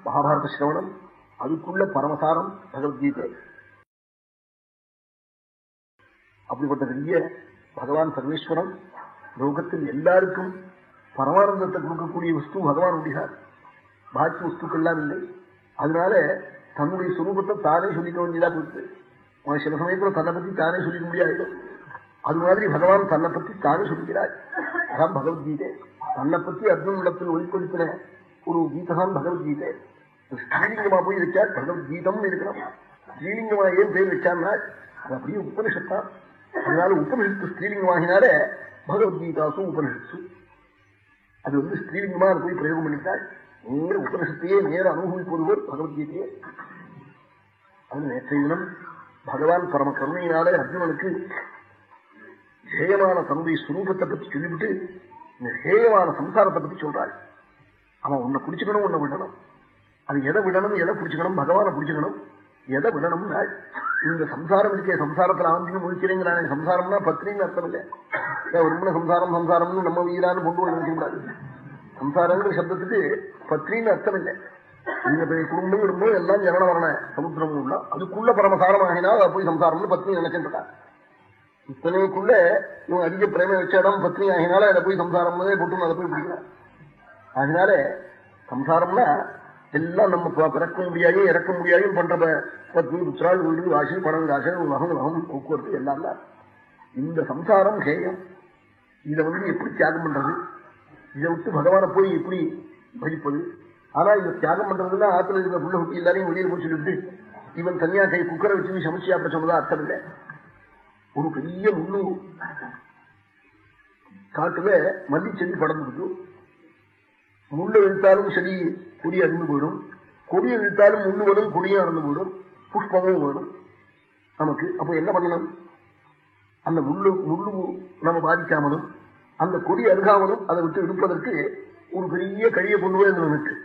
S1: மகாபாரத சிரவணம் அதுக்குள்ள பரமசாரம் பகவத்கீதை. அப்படிப்பட்ட பெரிய பகவான் பரமேஸ்வரன் லோகத்தில் எல்லாருக்கும் பரமானந்தத்தை கொடுக்கக்கூடிய வஸ்து பகவான் உடையார். பாக்கி வஸ்துக்கள்லாம் இல்லை. அதனால தன்னுடைய சுரூபத்தை தானே சொல்லிக்க வேண்டியதா போயிட்டு சில சமயத்துல தன்னை பத்தி தானே சொல்லிக்க முடியாது. அது மாதிரி பகவான் தன்னை பத்தி தானே சொல்லிக்கிறார் அதான் பகவத்கீதை. தன்னை பத்தி அர்ஜுன் இடத்தில் ஒளிப்படுத்தின ஒரு கீததான் பகவத்கீதை. ஸ்ரீலிங்கமா போய் வச்சார் பகவத்கீதம் இருக்கிறோம் ஸ்ரீலிங்கமா ஏன் பேர் வச்சான்னா அது அப்படியே உபனிஷத்தான் அதனால உபனிஷத்து ஸ்ரீலிங்கமாகினால பகவத்கீதாசும் உபனிஷத்து. அது வந்து ஸ்ரீலிங்கமா போய் பிரயோகம் பண்ணிட்டாள் நேர உபனிஷத்தையே நேர அனுபவிப்பொருவர் பகவத்கீதையே. அது நேற்றைய தினம் பகவான் பரம கருணையினாலே அர்ஜுனனுக்கு ஹேயமான தன்னுடைய சுரூபத்தை பற்றி சொல்லிவிட்டு இந்த ஹேயமான சம்சாரத்தை பற்றி சொல்றாள் அவன் உன்னை குடிச்சுக்கணும் உன்னை விடணும். அது எதை விடணும் எதை பிடிச்சுக்கணும் பகவானை பிடிச்சுக்கணும் எதை விடணும்னா இந்த சம்சாரம் இருக்கே சம்சாரத்துல ஆந்தியும் முழிக்கிறேங்கிறானே சம்சாரம்னா பத்னின்னு அர்த்தம் இல்லை. ஒரு சம்சாரம் சம்சாரம்னு நம்ம வீரான்னு கொண்டு வந்து நினைக்கக்கூடாது. சம்சாரங்கிற சப்தத்துக்கு பத்னின்னு அர்த்தம் இல்லை. இந்த குடும்பம் குடும்பம் எல்லாம் ஜனன வரண சமுத்திரம் உள்ள அதுக்குள்ள பரமசாரம் ஆகினா அதை போய் சம்சாரம்னு பத்னி நினைச்சுட்டா இத்தனைக்குள்ள இவன் அதிக பிரேம வச்ச இடம் பத்னி ஆகினால அதை போய் சம்சாரம் போட்டு அதை போய் பிடிக்கிறான். அதனால சம்சாரம்னா எல்லாம் நம்ம பிறக்க முடியாது இறக்க முடியாது பண்றப்ப பத்னி புத்திராள் வீடு வாசி பணம் ராசை உலகம் உலகம் போக்குவரத்து எல்லாம் தான். இந்த சம்சாரம் ஹேயம் இதை வந்து எப்படி தியாகம் பண்றது? இதை விட்டு பகவானை போய் எப்படி பழிப்பது ஆனா இதை தியாகம் பண்றதுன்னா ஆத்துல இருக்கிற புள்ள குட்டி எல்லாரையும் வெளியே போய் சொல்லிட்டு இவன் தனியா கை குக்கரை வச்சு சமைச்சு அப்படி சொன்னதா அர்த்தம் இல்லை. ஒரு பெரிய முள்ளு. காட்டுல மல்லி செடி படர்ந்துருக்கு. முள்ளு எழுத்தாலும் செடி கொடி அறுந்து போயிடும். கொடி அழித்தாலும் முள்ளு வரும் கொடியும் அறந்து போயிடும். புஷ்பமும் வரும். நமக்கு அப்ப என்ன பண்ணணும் அந்த முள்ளு முள்ளு நம்ம பாதிக்காமலும் அந்த கொடி அருகாமலும் அதை விட்டு இருப்பதற்கு ஒரு பெரிய கழிய கொண்டு போய் நமக்கு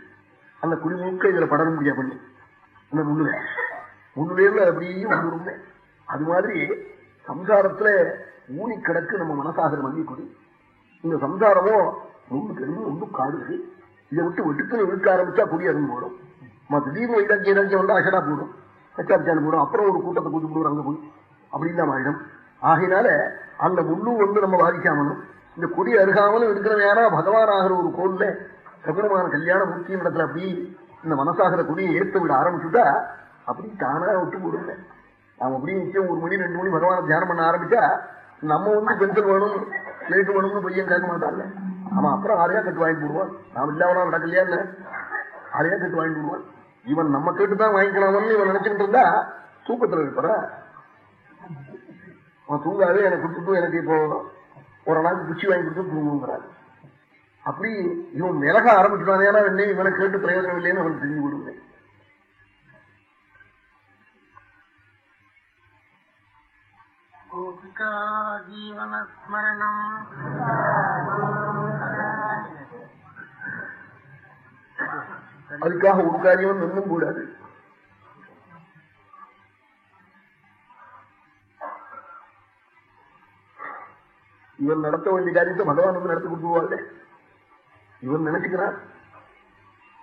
S1: அந்த குடி முழுக்க இதுல படர முடியா பண்ணி. அந்த முள்ளுல. முள்ளுலேருந்து அப்படியே வந்துடும் அது மாதிரி சம்சாரத்துல ஊனி கிடக்கு நம்ம மனசாகிற மல்லி இந்த சம்சாரமோ முள்ளு தெரிஞ்சு ஒன்றும் காடு. இதை விட்டு வெட்டுக்குன்னு இழுக்க ஆரம்பிச்சா கொடி போடும் திடீர்னு வைராக்கிய இடஞ்சி வந்தா அஷடா போடும் கச்சாபிச்சான் போடும் அப்புறம் ஒரு கூட்டத்தை கூட்டி போடுவோம் அங்க போய் அப்படின்னு நம்ம ஆயிடும் ஆகினால அந்த முள்ளு வந்து நம்ம பாதிக்காமலும் இந்த கொடி அருகாமலும் இருக்கிற நேரம் பகவான் ஆகிற ஒரு கோல்ல சகுனமான கல்யாண மூர்த்தியின் இடத்துல அப்படி இந்த மனசாகிற கொடியை ஏற்ற விட ஆரம்பிச்சுட்டா அப்படி தானா விட்டு போடுங்க. நாம் அப்படியே நிச்சயம் ஒரு மணி ரெண்டு மணி பகவான தியானம் பண்ண ஆரம்பிச்சா நம்ம வந்து பென்சில் வேணும் பிளேட் வேணும்னு பையன் கேட்க மாட்டாங்க அவன் அப்புறம் ஆரையா கட்டு வாங்கிட்டு போடுவான் நாம் இல்லாமலாம் நடக்கலையா இல்ல ஆரையா கட்டு வாங்கி போடுவான் இவன் நம்ம கேட்டுதான் வாங்கிக்கலாம்னு இவன் நினைச்சுட்டு இருந்தா தூக்கத்துல இருப்பற அவன் தூங்காது எனக்கு கொடுத்துட்டு எனக்கு இப்போ ஒரு நாள் குச்சி வாங்கி கொடுத்து தூங்குங்கிறாரு. அப்படி இவன் மிளக ஆரம்பிச்சுட்டானே ஏன்னா என்ன இவனை கேட்டு பிரயோஜனம் இல்லைன்னு அவனுக்கு தெரிஞ்சு விடுவேன்
S3: गोपिका जीवनस्मरणम्
S1: அதுக்காக ஒரு காரியம் நின்றும் கூடாது இவன் நடத்த வேண்டிய காரியத்தை பகவான் வந்து நடத்தி கொடுத்துருவாங்க இவன் நினைச்சுக்கிறான்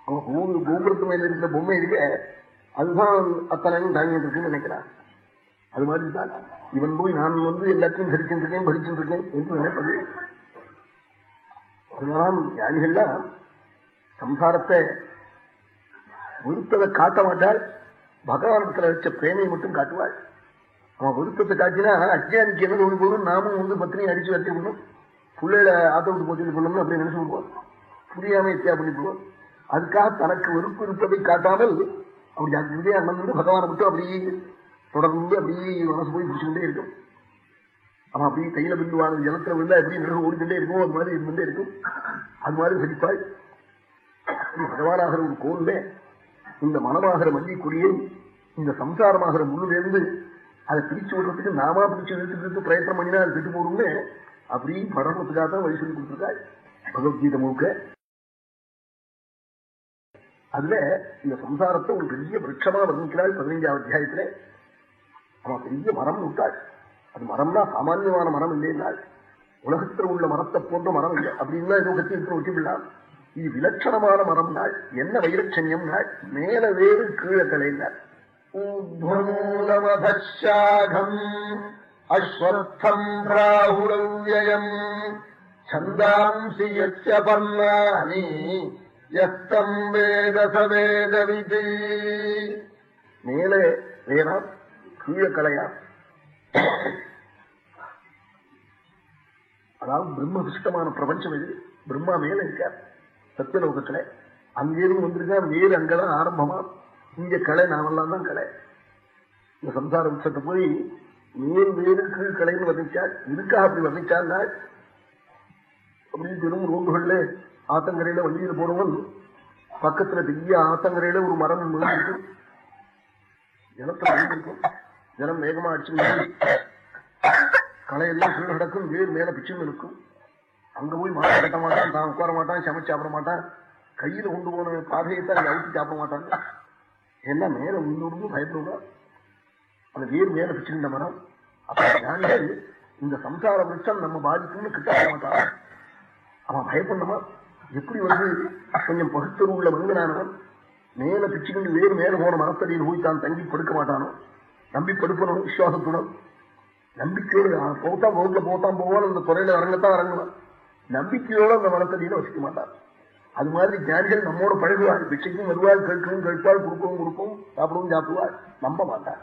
S1: அவன் ஊரு கோபுரத்து மேல இருக்கிற பொம்மை இருக்க அதுதான் அத்தனை தாங்கிட்டு இருக்குன்னு நினைக்கிறான் அது மாதிரி தான். இவன் போய் நான் வந்து எல்லாத்தையும் தரிச்சுட்டு இருக்கேன் படிச்சுட்டு இருக்கேன் என்று நினைப்பது. அதனால ஞானிகள்லாம் சம்சாரத்தை விருத்ததை காட்ட மாட்டாள் பகவானத்துல வச்ச பிரேமையை மட்டும் காட்டுவாள் அவன் விருத்தத்தை காட்டினா அஜ்ஞானிக்கு என்ன ஒன்று போடும் நாமும் வந்து பத்தினியை அடிச்சு வச்சு விடணும். பிள்ளைகளை ஆத்த விட்டு போச்சு சொல்லணும்னு அப்படி நினைச்சு விடுவான். புரியாம எத்தியா பண்ணிவிடுவோம் அதுக்காக தனக்கு வெறுப்பு இருப்பதை காட்டாமல் அப்படி அங்கே அண்ணன் பகவானை விட்டு அப்படியே தொடர்ந்து அப்படியே மனசு போய் பிடிச்சுக்கிட்டே இருக்கும். அவன் அப்படியே கையில பிந்து ஜலத்துல விழுந்தா எப்படி மிளகு ஓடிக்கிட்டே இருக்கும் அது மாதிரி இருந்துட்டே இருக்கும். அது மாதிரி சிரிப்பாய் பகவானாகிற ஒரு கோல்ல இந்த மனமாகிற மல்லிக்குடியை இந்த சம்சாரமாகிற முள்ளிலிருந்து அதை பிரிச்சு விடுறதுக்கு நாமா பிடிச்சு இழுத்துட்டு பிரயத்தனம் பண்ணினா அது கெட்டு போடும்னு அப்படி படறதுக்காக தான் வழி சொல்லி கொடுத்துருக்காய். பகவத்கீதை முழுக்க அதுல இந்த சம்சாரத்தை ஒரு பெரிய விரட்சமா வர்ணிக்கிறாள் பதினைஞ்சாம் அத்தியாயத்துல. அவன் பெரிய மரம் விட்டாள் அது மரம்னா சாமானியமான மரம் இல்லைன்னாள் உலகத்தில் உள்ள மரத்தை போன்ற மரம் இல்லை. அப்படின்னா ஏதோ கத்தி எடுத்து ஒட்டிவிடலாம் இது விலட்சணமான மரம் நாள் என்ன வைரட்சண்யம் நாள் மேல வேறு கீழே தலைந்தாள் அஸ்வர்த்தம் அஸ்வத்தம் ராகுரவ்யம் சந்தாம்சி யச்ச பர்ணானி யஸ்தம் வேத சவேதவிதி மேலே வேணாம் கீழே கலையா அதாவது பிரம்ம விசிஷ்டமான பிரபஞ்சம் இது. பிரம்மா மேல இருக்கார். சத்தியலோகத்துல. அங்கிருந்து வந்திருக்கா மேல் அங்கெல்லாம் ஆரம்பமா. இங்க கலை நாமெல்லாம் தான் கலை. இந்த சம்சார உச்சத்தை போய் மேல் மேலு கீழ் கலைன்னு வர்ணிச்சாள் இதுக்காக அப்படி வர்ணிச்சாள் அப்படின்னு பெரும் ரோடுகள்ல ஆத்தங்கரையில வண்டியில போறவன் பக்கத்துல பெரிய ஆத்தங்கரையில ஒரு மரம் இருக்கும் ஜலத்துல இருக்கும் ஜலம் வேகமா அடிச்சு களையெல்லாம் கீழ் கிடக்கும் வேறு மேல பிச்சுன்னு இருக்கும் அங்க போய் மாட்டை கட்ட மாட்டான் தான் உட்கார மாட்டான் சமைச்சு சாப்பிட மாட்டான். கையில கொண்டு போன பாதையை தான் அழுத்தி சாப்பிட மாட்டாங்க. எல்லாம் மேல முன்னூறு பயப்படுவா. அந்த வேறு மேல பிச்சுக்கின்ற மரம். அப்ப இந்த சம்சார விருட்சம் நம்ம பாதிக்கும்னு கிட்ட வர மாட்டான். அவன் பயப்படணுமா? எப்படி வந்து கொஞ்சம் பகுத்தருவுள்ள உள்ள மனிதனானவன்? மேல பிச்சுக்கிண்டு வேறு மேல போன மரத்தடியில் போய் தான் தங்கி படுக்க மாட்டானோ? நம்பி படுப்பணும் விசுவாசத்துடன். நம்பிக்கையோடு போத்தான் ரோட்ல போட்டான் போவான் அந்த துறையில இறங்கத்தான் இறங்கணும் நம்பிக்கையோட அந்த மனத்தடியில வசிக்க மாட்டார் அது மாதிரி ஜானிகள் நம்மோட பழகுவாள் பிச்சைக்கும் வருவாள் கேட்கவும் கேட்பாள் கொடுக்கவும் கொடுப்போம் சாப்பிடவும் சாப்பிடுவாள் நம்ப மாட்டார்.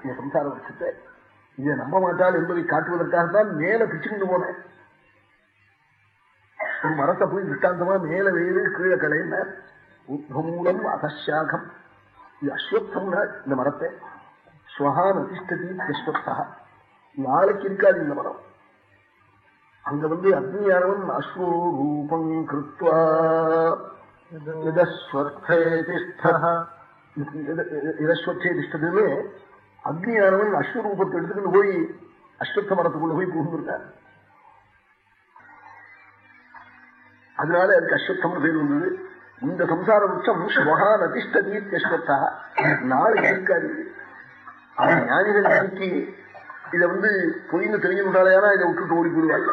S1: இந்த சம்சார வருஷத்தை இதை நம்ப மாட்டாள் என்பதை காட்டுவதற்காகத்தான் மேல பிச்சுக்கிட்டு போனேன். ஒரு மரத்தை போய் திஷ்டாந்தமா மேல வேறு கீழே கலையினார். உத்மூலம் அகஷாகம் இது அஸ்வத்தம்னா இந்த மரத்தை. ஸ்வஹா நதிஷ்டதி அஸ்வத்தா நாளைக்கு இருக்காது இந்த மரம். அங்க வந்து அக்னியானவன் அஸ்வரூபம் கிருத்வா. திஷ்டதுன்னு அக்னியானவன் அஸ்வரூபத்தை எடுத்துக்கிட்டு போய் அஸ்வத்த மரத்துக்குள்ள போய் புகுந்திருக்கார். அதனால அதுக்கு அஸ்வத்தம் பேர் வந்தது. இந்த சம்சார வృక్షம் ஸ்வஹா நதிஷ்டதி அஸ்வத்தா நாளைக்கு இருக்காது. அவன் ஞானிகள் இன்னைக்கு இதை வந்து பொய்னு தெரிஞ்சுட்டாலேனா இதை விட்டுட்டு ஓடி போடுவாங்க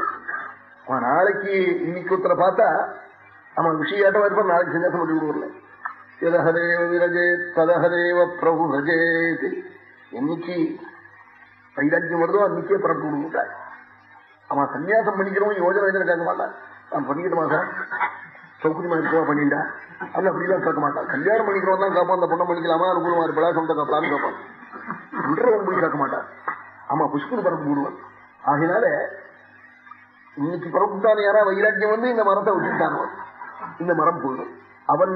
S1: அவன் நாளைக்கு இன்னைக்கு ஒருத்தரை பார்த்தா அவன் விஷயாட்டம் இருப்பான் நாளைக்கு சன்னியாசம் பண்ணி விடுவார்ல. எதஹதேவ விரஜே ததஹதேவ பிரபு ரஜே என்னைக்கு வைராக்கியம் வருதோ அன்னைக்கே பிறப்பு விடுவிட்டாய் அவன் சன்னியாசம் பண்ணிக்கிறவன் யோஜனை எதுவும் கேட்க மாட்டான். அவன் பண்ணிக்கிட்டு சார்? சௌகரியமா இருக்கவா பண்ணிட்டா? அவன் அப்படிலாம் கேட்க மாட்டான். கல்யாணம் பண்ணிக்கிறவன் தான் கேட்பான் அந்த பொண்ணை பண்ணிக்கலாமா? அனுகூலமா இருப்படா சொந்த கேட்கலான்னு கேட்பான் விடுறவன் போய் கேட்க மாட்டான். ஆமா புஷ்பன் பரப்பு போடுவான் ஆகினால இன்னைக்கு பரப்புட்டான யாரா வைராக்கியம் வந்து இந்த மரத்தை விட்டுட்டான் இந்த மரம் போதும். அவன்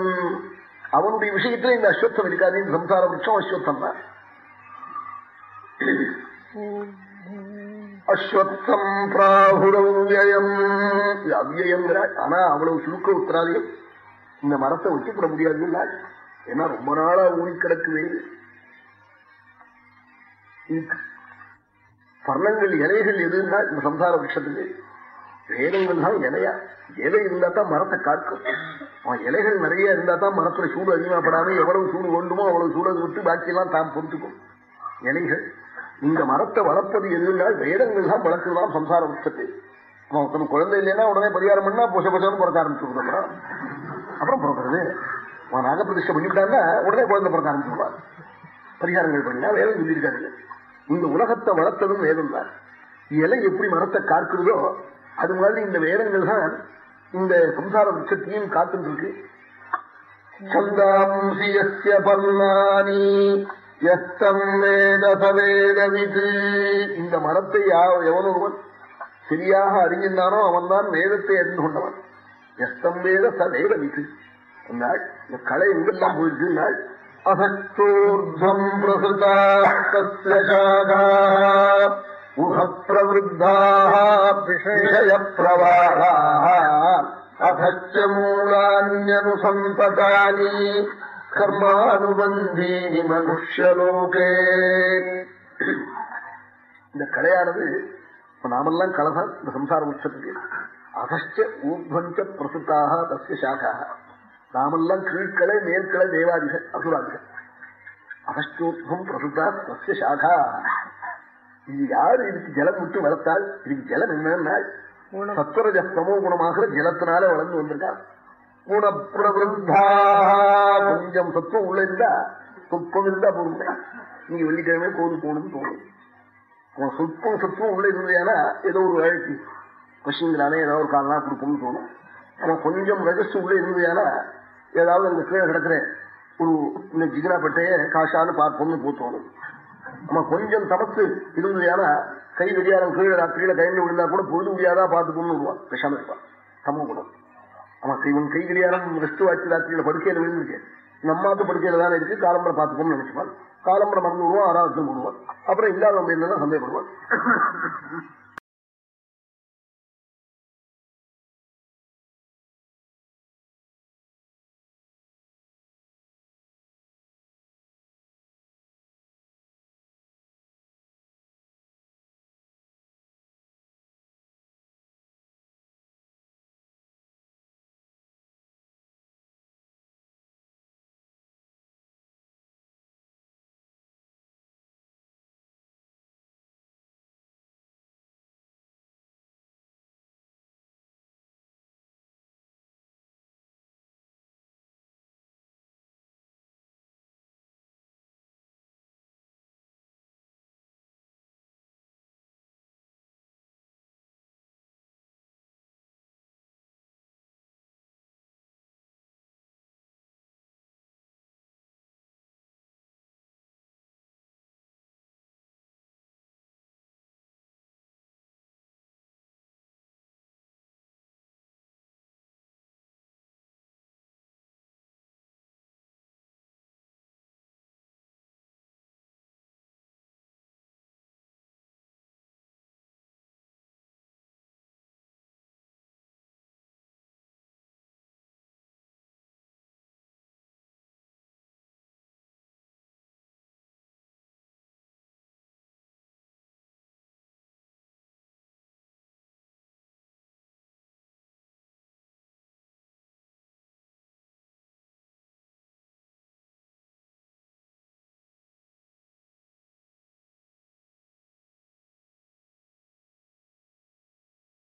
S1: அவனுடைய விஷயத்துல இந்த அஸ்வத்தம் இருக்காது. இந்த சம்சார விரட்சம் அஸ்வத்தம் தான். அஸ்வத்தம் பிராகுரவ்யம் அவ்யயங்கிறாள் ஆனா அவ்வளவு சுருக்க உத்தராதியம் இந்த மரத்தை வச்சுக்கிட முடியாது ஏன்னா ரொம்ப நாளா ஊறி கிடக்குது. பர்ணங்கள் இலைகள் எதுன்னா இந்த சம்சார விஷத்துக்கு வேதங்கள் தான் இலையா இலை இருந்தா தான் மரத்தை காக்கும் அவன் இலைகள் நிறைய இருந்தா தான் மரத்துல சூடு அதிகமாகப்படாம எவ்வளவு சூடு வேண்டுமோ அவ்வளவு சூடு விட்டு பாக்கியெல்லாம் தான் பொறுத்துக்கும் இலைகள் இந்த மரத்தை வளர்ப்பது எதுனா வேதங்கள் தான் வளர்க்குதான் சம்சார விஷத்தை அவன் ஒருத்தன் குழந்தை இல்லைன்னா உடனே பரிகாரம் பண்ணா புஷ புஷம் பிறக்க ஆரம்பிச்சு அப்புறம் பிறக்கிறது அவன் நாகப்பிரதிஷ்டை பண்ணிவிட்டான்னா உடனே குழந்தை பிறக்க ஆரம்பிச்சுடுவான் பரிகாரங்கள் பண்ணினா வேதம் சொல்லியிருக்காரு இந்த உலகத்தை வளர்த்ததும் வேதம் தான். இலை எப்படி மரத்தை காக்கிறதோ அது மாதிரி இந்த வேதங்கள் தான் இந்த சம்சார விருட்சத்தையும் காத்துட்டு இருக்கு. பர்ணானி இந்த மரத்தை எவனொருவன் சரியாக அறிஞ்சிருந்தானோ அவன் தான் வேதத்தை அறிந்து கொண்டவன். எஸ்தம் வேத சதேவ வித்து இந்த கலை எங்கெல்லாம் போயிருக்கு நாள்?
S2: अधश्चोर्ध्वम् प्रसृताः उभप्रवृद्धाः विषयप्रवाहाः अधश्च मूलान्यनुसन्ततानि கர்மானுபந்தீனி மனுஷலோகே
S1: இந்த கலையானது இப்ப நாமெல்லாம் கலதான் இந்த சம்சார உச்சத்துக்கு அதச்ச ஊர்வஞ்ச பிரசுத்தாக தஸ்ய சாக்காக நாமெல்லாம் கீழ்கலை மேற்கலை தேவாதிகள் அசுராதிகள் அதச்சோத்வம் பிரசுத்தா தஸ்ய சாகா. இது யாரு இதுக்கு ஜலம் விட்டு வளர்த்தால்? இதுக்கு ஜலம் என்னன்னா சத்வரஜ சமோ குணமாகிற ஜலத்தினால வளர்ந்து வந்திருக்கார் குணப்பிரவருத்தா. கொஞ்சம் சத்துவம் உள்ள இருந்தா சொற்பம் இருந்தா போதும். நீங்க வெள்ளிக்கிழமை கோவில் போகணும்னு தோணும். உன் சொற்பம் சத்துவம் உள்ள இருந்ததுன்னா ஏதோ ஒரு வேலைக்கு பசுங்களானே ஏதாவது ஒரு காலனா கொடுப்போம்னு தோணும். ஆனா கொஞ்சம் ரகசு உள்ள இருந்ததுன்னா ஏதாவது அந்த கீழே கிடக்குறேன் ஒரு இந்த ஜிகினாப்பட்டைய காசான்னு பார்ப்போம்னு போ நம்ம ஆமா கொஞ்சம் தமசு இருந்ததுனா கை வெளியாரம் கீழே ராத்திரியில கையில் விழுந்தா கூட பொழுது முடியாதா பார்த்துக்கணும்னு விடுவான். விஷம் இருப்பான். சம குணம். ஆமா இவன் கை வெளியாரம் ரெஸ்ட் வாய்ச்சி ராத்திரியில படுக்கையில விழுந்துருக்கு. நம்மாத்து படுக்கையில தானே இருக்கு காலம்பரை பார்த்துக்கணும்னு நினைச்சுப்பான். காலம்பரை மறந்து விடுவான் ஆறாவது விடுவான் அப்புறம் இல்லாத நம்ம என்னன்னா சந்தேகப்படுவான்.